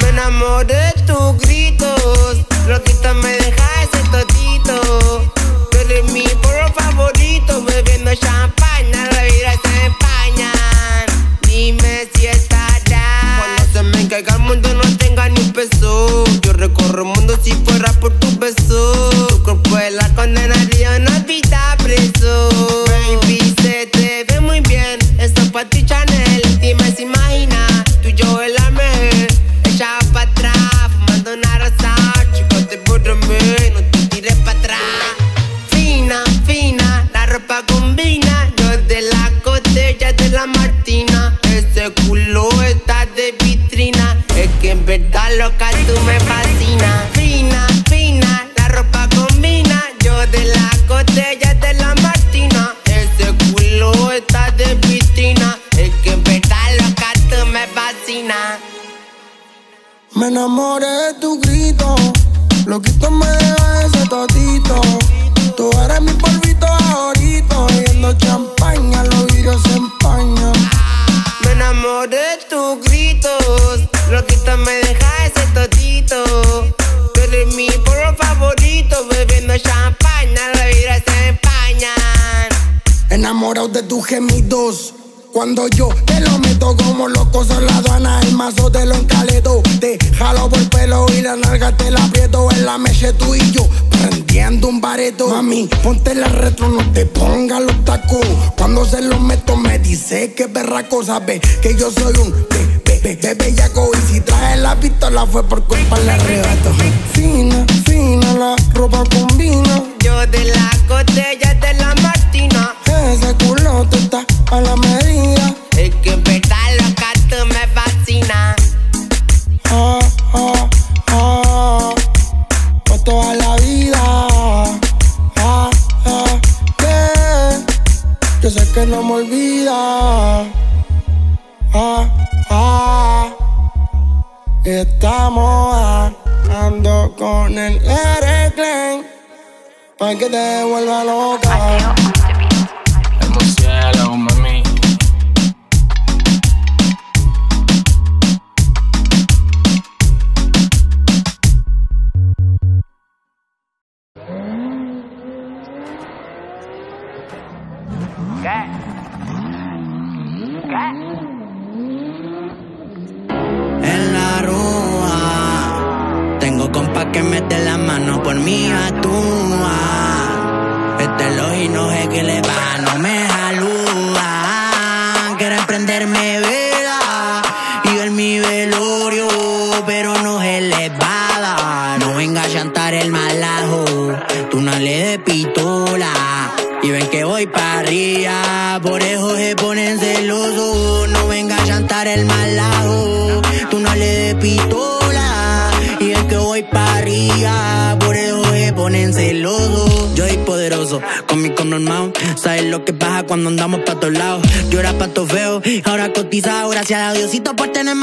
Me enamoré de tus gritos. Loquita me deja ese totito. Tú eres mi polvo favorito. Bebiendo champaña, la vida se empañan. Dime si estarás. Cuando se me caiga el mundo, no tenga ni un peso. Yo recorro el mundo si fuera por tu beso. Ti, Chanel. Dime si imagina. Tú y yo el amor. Echado pa' atrás, fumando una rosa. Chicos, te mí, no te tires pa' atrás. Fina, fina, la ropa combina. Yo de la cotella de la Martina. Ese culo está de vitrina. Es que en verdad loca tú Me enamoré de tu grito. Loquito me deja ese totito. Tú eres mi polvito favorito. Bebiendo champaña, los vidrios se empañan. Me enamoré de tus gritos. Loquito me deja ese totito. Tú eres mi polvo favorito. Bebiendo champaña, los vidrios se empañan. Enamorado de tus gemidos cuando yo te lo meto como loco en la aduana, el mazo te lo encaleto. Te jalo por el pelo y la narga te la aprieto en la meche tú y yo. Prendiendo un bareto. Mami, ponte la retro, no te pongas los tacos. Cuando se los meto me dice que perra cosa ve que yo soy un be, be, be, bellaco. Y si trae la pistola fue por culpa del arrebato. Fina, fina, la ropa combina. Yo de la costella Pa' que te vuelva loca.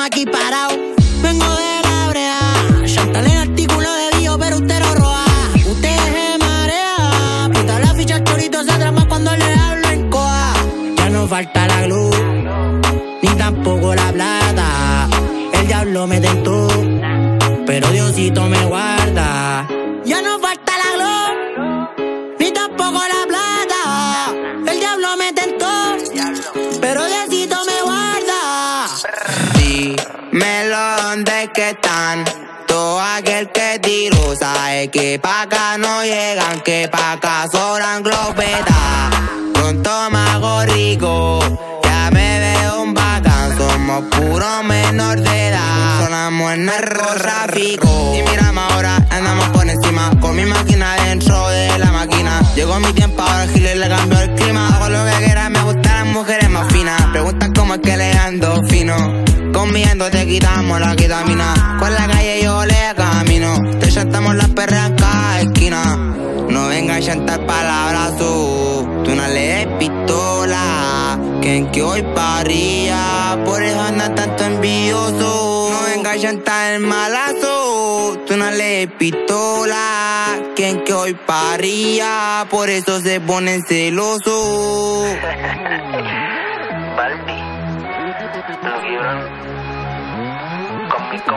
Aquí parado. Comiendo te quitamos la vitamina. Con la calle yo le camino. Te chantamos las perras en cada esquina. No venga a chantar palabras, tú no le des pistola. Que que hoy paría, por eso anda tanto envidioso. No venga a chantar el malazo, tú no le des pistola. Que que hoy paría, por eso se ponen celosos. (laughs)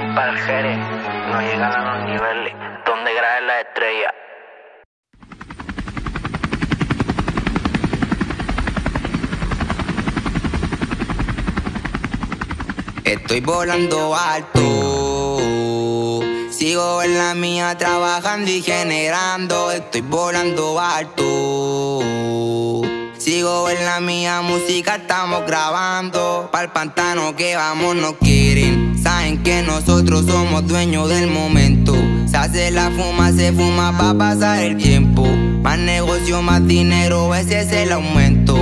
no llegan a los niveles donde graben las estrellas. Estoy volando alto. Sigo en la mía trabajando y generando. Estoy volando alto. Sigo en la mía música, estamos grabando. Pa'l pantano que vamos, no quieren. Saben que nosotros somos dueños del momento. Se hace la fuma, se fuma pa' pasar el tiempo. Más negocio, más dinero, ese es el aumento.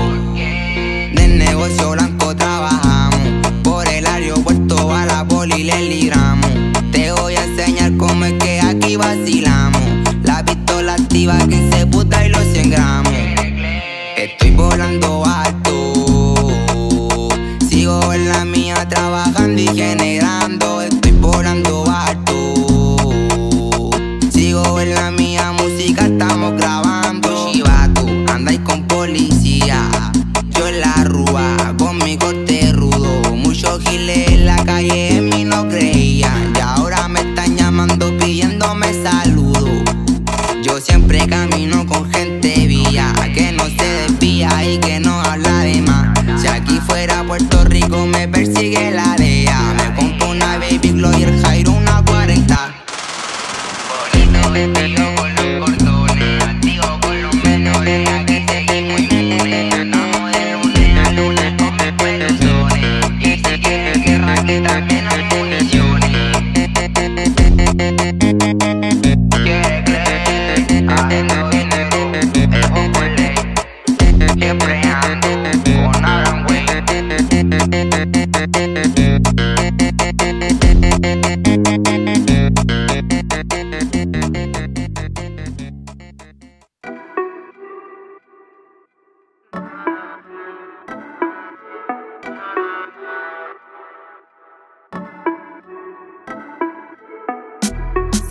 Del negocio blanco trabajamos. Por el aeropuerto a la poli le libramos. Te voy a enseñar cómo es que aquí vacilamos. La pistola activa, 15 puta y los 100 gramos. Estoy volando alto. Sigo en la mía trabajando y generando. Siempre camino con gente vía que no se desvía y que no habla de más. Si aquí fuera Puerto Rico me persigue la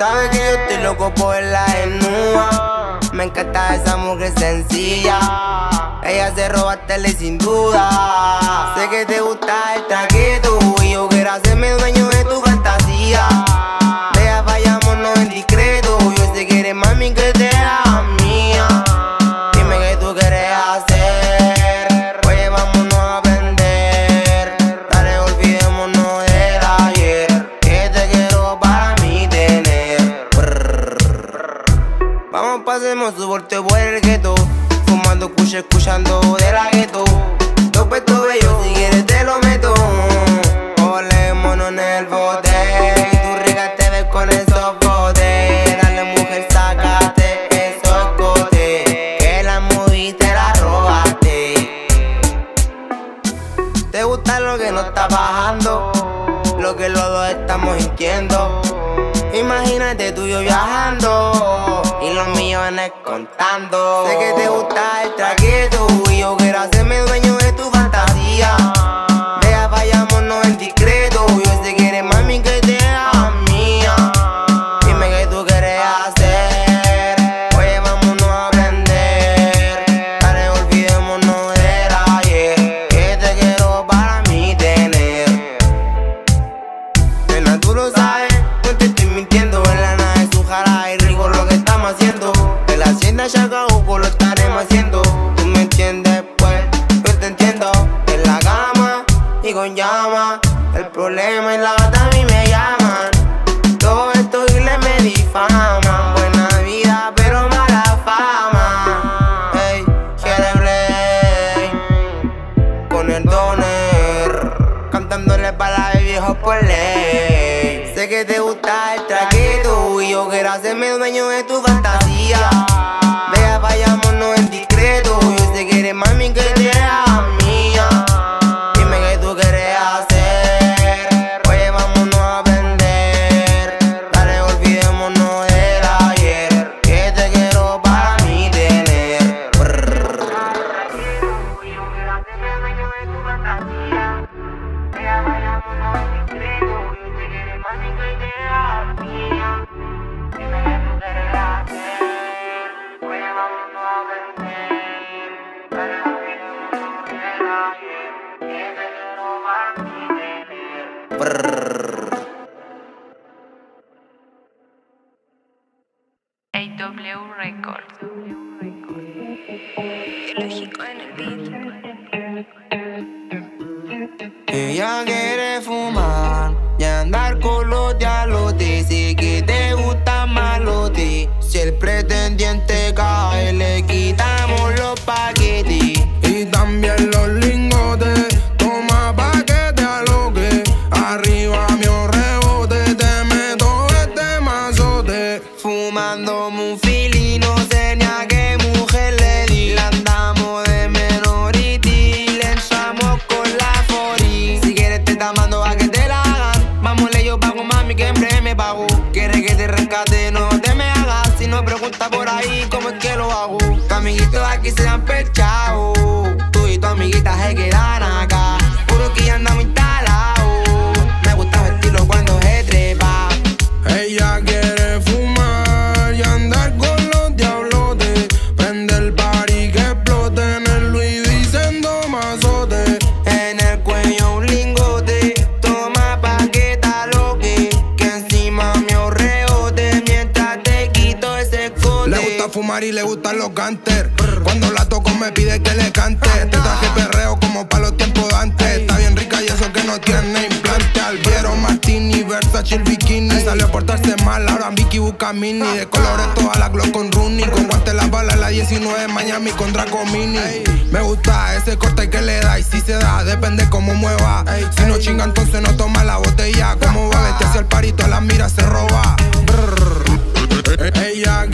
sabes que yo estoy loco por la desnuda. Me encanta esa mujer sencilla. Ella se roba tele sin duda. Sé que te gusta el traquito y yo quiero hacerme dueño de tu fantasía. Escuchando de la gueto. Dos puestos bellos, si quieres te lo meto. Olémonos en el bote. Y tú rica te ves con esos botes. Dale, mujer, sácate esos cotes. Que la moviste, la robaste. ¿Te gusta lo que no está bajando? Lo que los dos estamos sintiendo. Imagínate tú y yo viajando contando. Sé que te gusta el traquito y yo quiero hacerme que te gusta el traquito y yo quiero hacerme dueño de tu fantasía. AW Records. Lógico en el beat. Ella quiere fumar y andar con los diablotes. Sé que te gusta malote. Si el pretendiente cae, le quitamos los. Cuando la toco me pide que le cante. Te traje perreo como pa' los tiempos de antes. Está bien rica y eso que no tiene implante. Alviero, Martini, Versace, el bikini. Salió a portarse mal, ahora Vicky busca mini. De colores toda la glow con Rooney. Con guantes las balas, la 19 Miami con Draco Mini. Me gusta ese corte que le da y si se da, depende cómo mueva. Si no chinga, entonces no toma la botella. Como va, vete hacia el parito, la mira, se roba. Ella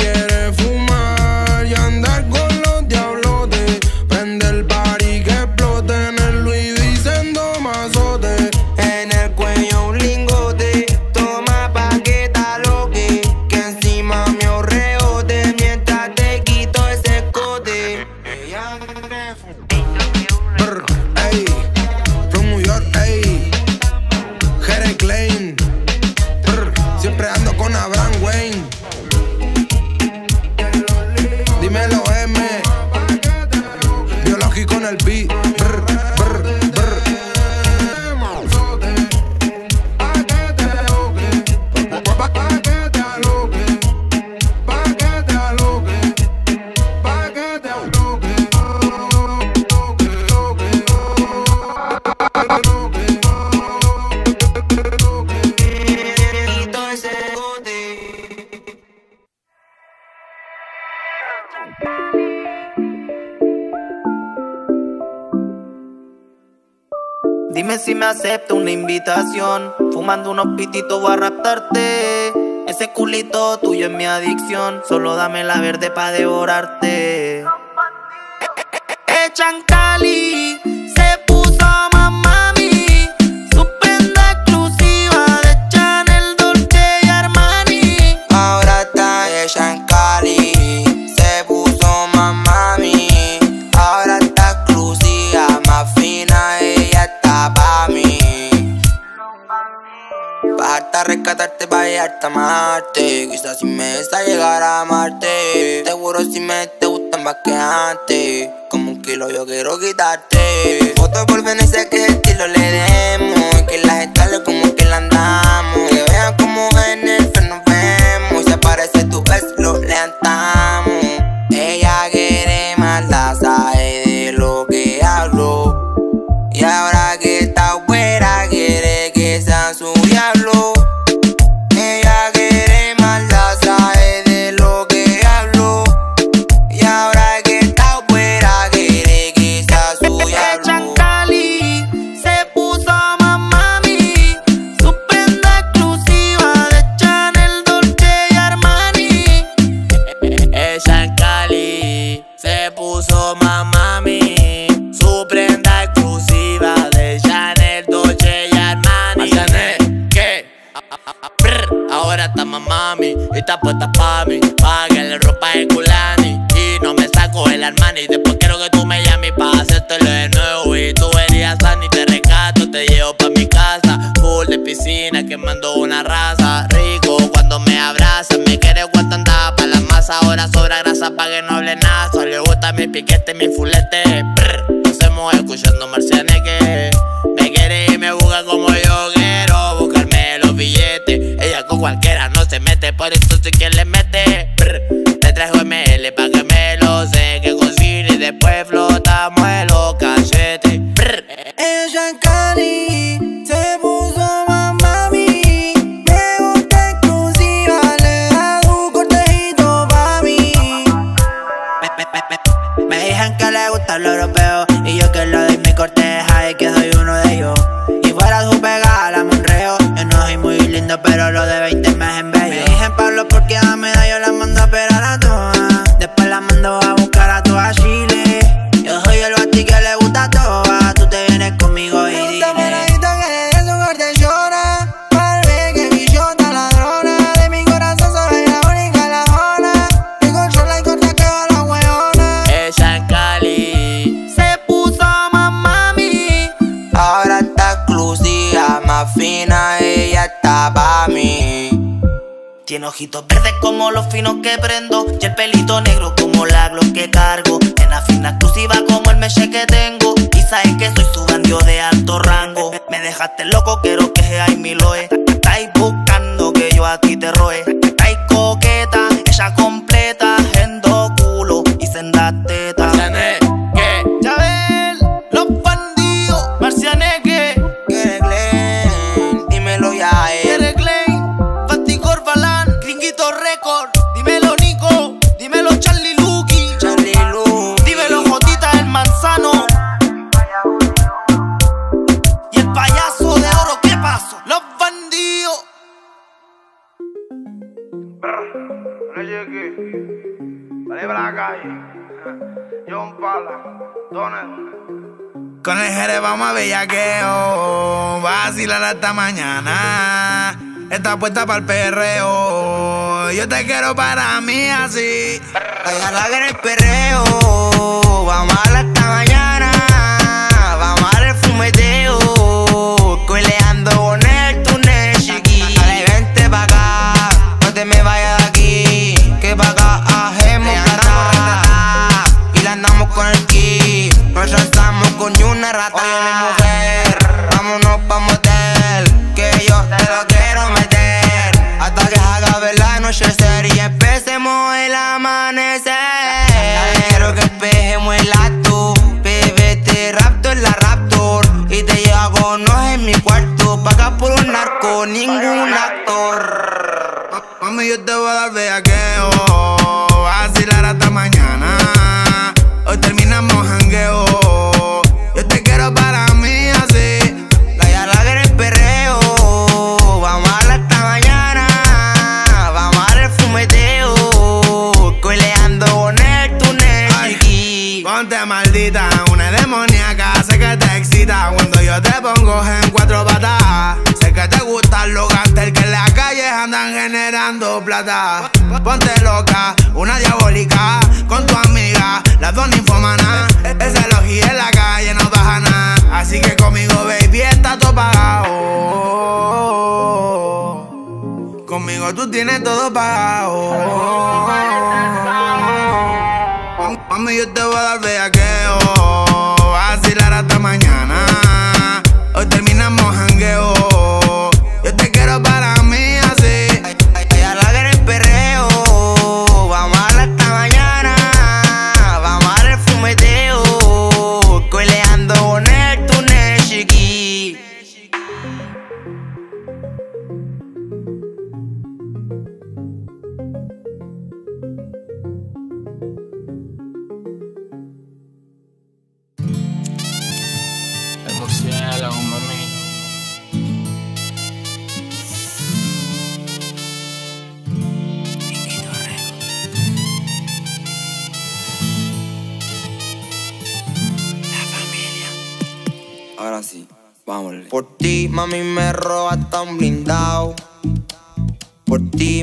Dime si me acepta una invitación. Fumando unos pititos voy a raptarte. Ese culito tuyo es mi adicción. Solo dame la verde pa' devorarte. Eh, eh, eh, Chancali. hasta amarte. Quizás si me está llegar a amarte. Seguro si me te gustan más que antes. Como un kilo yo quiero quitarte. Foto por Venecia que estilo le demos. changuete, mi fulete. Ojitos verdes como los finos que prendo y el pelito negro Con el jere vamos a bellaqueo, vacilar hasta mañana. Está puesta para el perreo, yo te quiero para mí así. Bailar en el perreo, vamos a la hasta mañana. Vamos al fumeteo, coleando con el túnel chiqui. Dale, vente pa' acá, no te me vayas de aquí, que pa' acá hacemos y la andamos con el ki con ni una rata. Oye, mi mujer, vámonos pa' motel, que yo te lo quiero meter. Hasta que haga el anochecer y empecemos el amanecer. Quiero que espejemos el acto, bebé, te rapto en la raptor. Y te llevo no en mi cuarto, paga por un narco, ningún actor. Mami, yo te voy a dar de. Ponte loca, una diabólica, con tu amiga, las dos ni ninfomanas. Ese elogio en la calle no baja nada. Así que conmigo, baby, está todo pagado. Conmigo tú tienes todo pagado. Mami, yo te voy a dar vea que.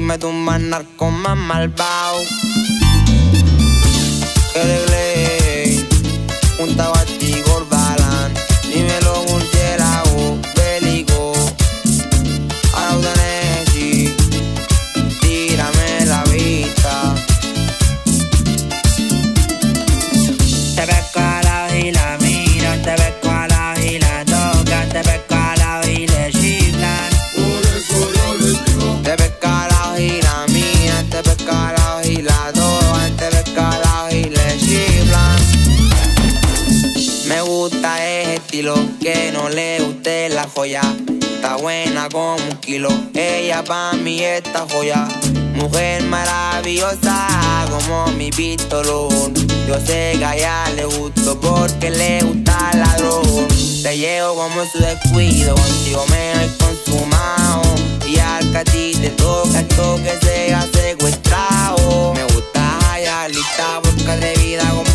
me tumban narco más malvado. tuya pa' mí esta joya. Mujer maravillosa como mi pistolón. Yo sé que a ella le gusto porque le gusta el ladrón. Te llevo como su descuido, contigo me he consumado. Y al que a ti te toca, el toque sea secuestrado. Me gusta hallar lista porque atrevida como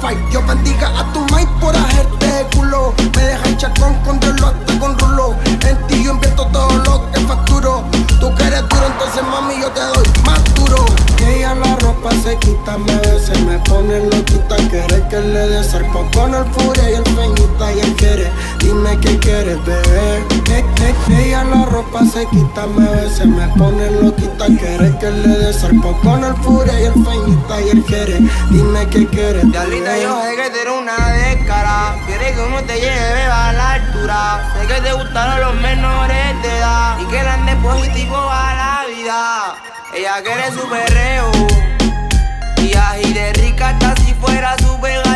fight. Yo bendiga a tu Mike por hacerte de culo. Me deja echar con control hasta con rulo. En ti yo invierto todo lo que facturo. Tú que eres duro, entonces mami, yo te doy más duro. Que ella la ropa se quita, me besa me pone loquita. Quiere que le dé serpo con el furia y el peñita y el quiere. Dime qué quieres, bebé. Que, ella la ropa se quita, me besa me pone loquita. Quiere que le dé con el furia quiere. Dime qué quieres, bebé. yo sé que tú eres una descara. Quiere que uno te lleve a la altura. Sé que te gustaron los menores de edad. Y que le ande positivo a la vida. Ella quiere su perreo. Y así de rica hasta si fuera su pega,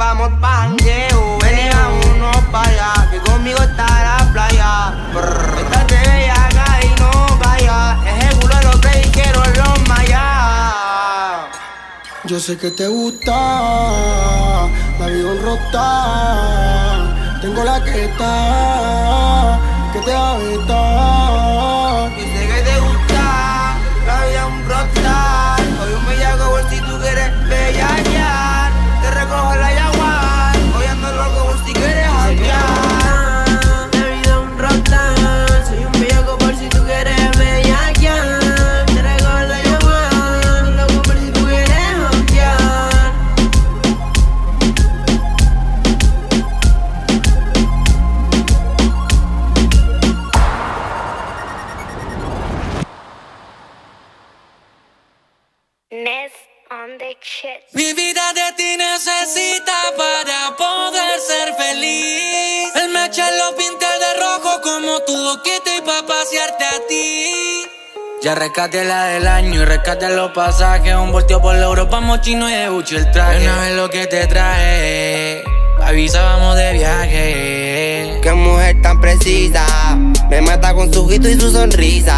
vamos pa' jangueo. Ven y vámonos pa' allá, que conmigo está la playa. Brr, Estate bellaca y no vaya. Ese culo lo que dijeron los mayas. Yo sé que te gusta la vida rockstar. Tengo la que está, que te va a evitar. Yo sé que te gusta la vida un rockstar. Ya rescate la del año y rescate los pasajes. Un volteo por la Europa, mochino y de el traje. No es lo que te traje. Avisa, vamos de viaje. Qué mujer tan precisa. Me mata con su grito y su sonrisa.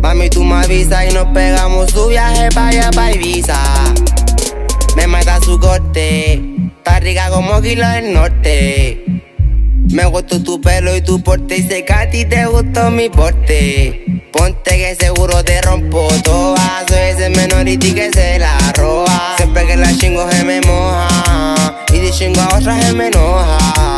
Mami, tú me avisas y nos pegamos su viaje para allá, pa' Ibiza. Me mata su corte, está rica como Kilo del Norte. Me gustó tu pelo y tu porte y sé que a ti te gustó mi porte. Ponte que seguro te rompo toda, soy ese menority que se la roba. Siempre que la chingo se me moja y de chingo a otra se me enoja.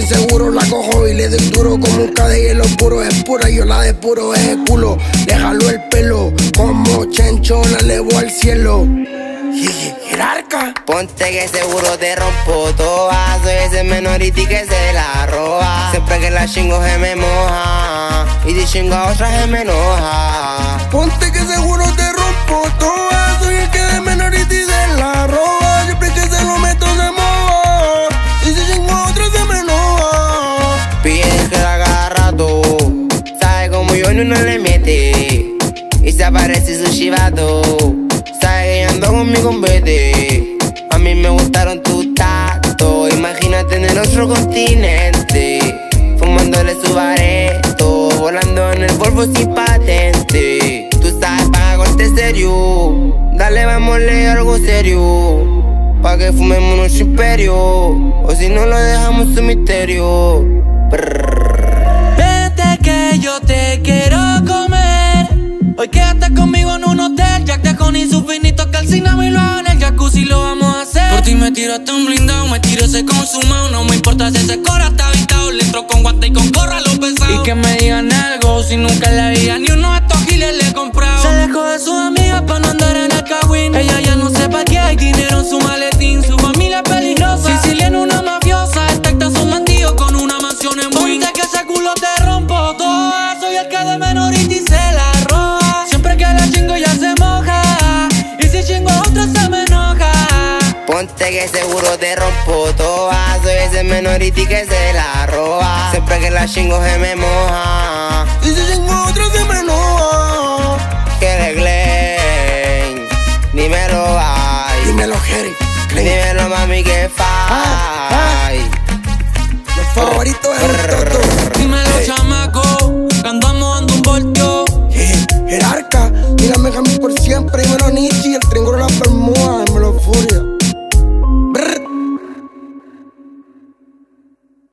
Sin seguro la cojo y le doy duro como un los puros. Es pura, yo la de puro es el culo. Le jalo el pelo como chencho, la elevo al cielo. Jerarca. Ponte que seguro te rompo toda. Soy ese menoriti que se la roba. Siempre que la chingo se me moja. Y si chingo a otra se me enoja. Ponte que seguro te rompo toda. Ni uno le mete. Y se aparece su chivato. Sabe que ando con mi convete. A mí me gustaron tus tactos. Imagínate en otro continente. Fumándole su bareto. Volando en el Volvo sin patente. Tú sabes, paga corte serio. Dale, vámonos algo serio. Pa' que fumemos nuestro imperio. O si no lo dejamos su misterio. Que yo te quiero comer. Hoy quédate conmigo en un hotel. Jack de Honey, su finito calcinamos y lo hago en el jacuzzi. Lo vamos a hacer. Por ti me tiro hasta un blindado. Me tiro ese consumado. No me importa si ese cora está habitado. Le entro con guante y con gorra lo pesado. Y que me digan algo. Si nunca en la vida ni uno de estos giles le he comprado. Se dejó de sus amigas para no andar en el cagüín. Ella ya no sepa que hay dinero en su maletín. Su familia es que seguro te rompo toda. Soy ese menorito y que se la roba. Siempre que la chingo se me moja. Y si tengo otro se me enoja. Que le Glen, dímelo, ay. Dímelo, Jerry. Dímelo, mami, que ah, ah. fa. Los favoritos es el toto. Eh. Chamaco, que andamos dando un voltio. Hey, el arca, dígame por siempre. Dímelo, el triángulo la forma.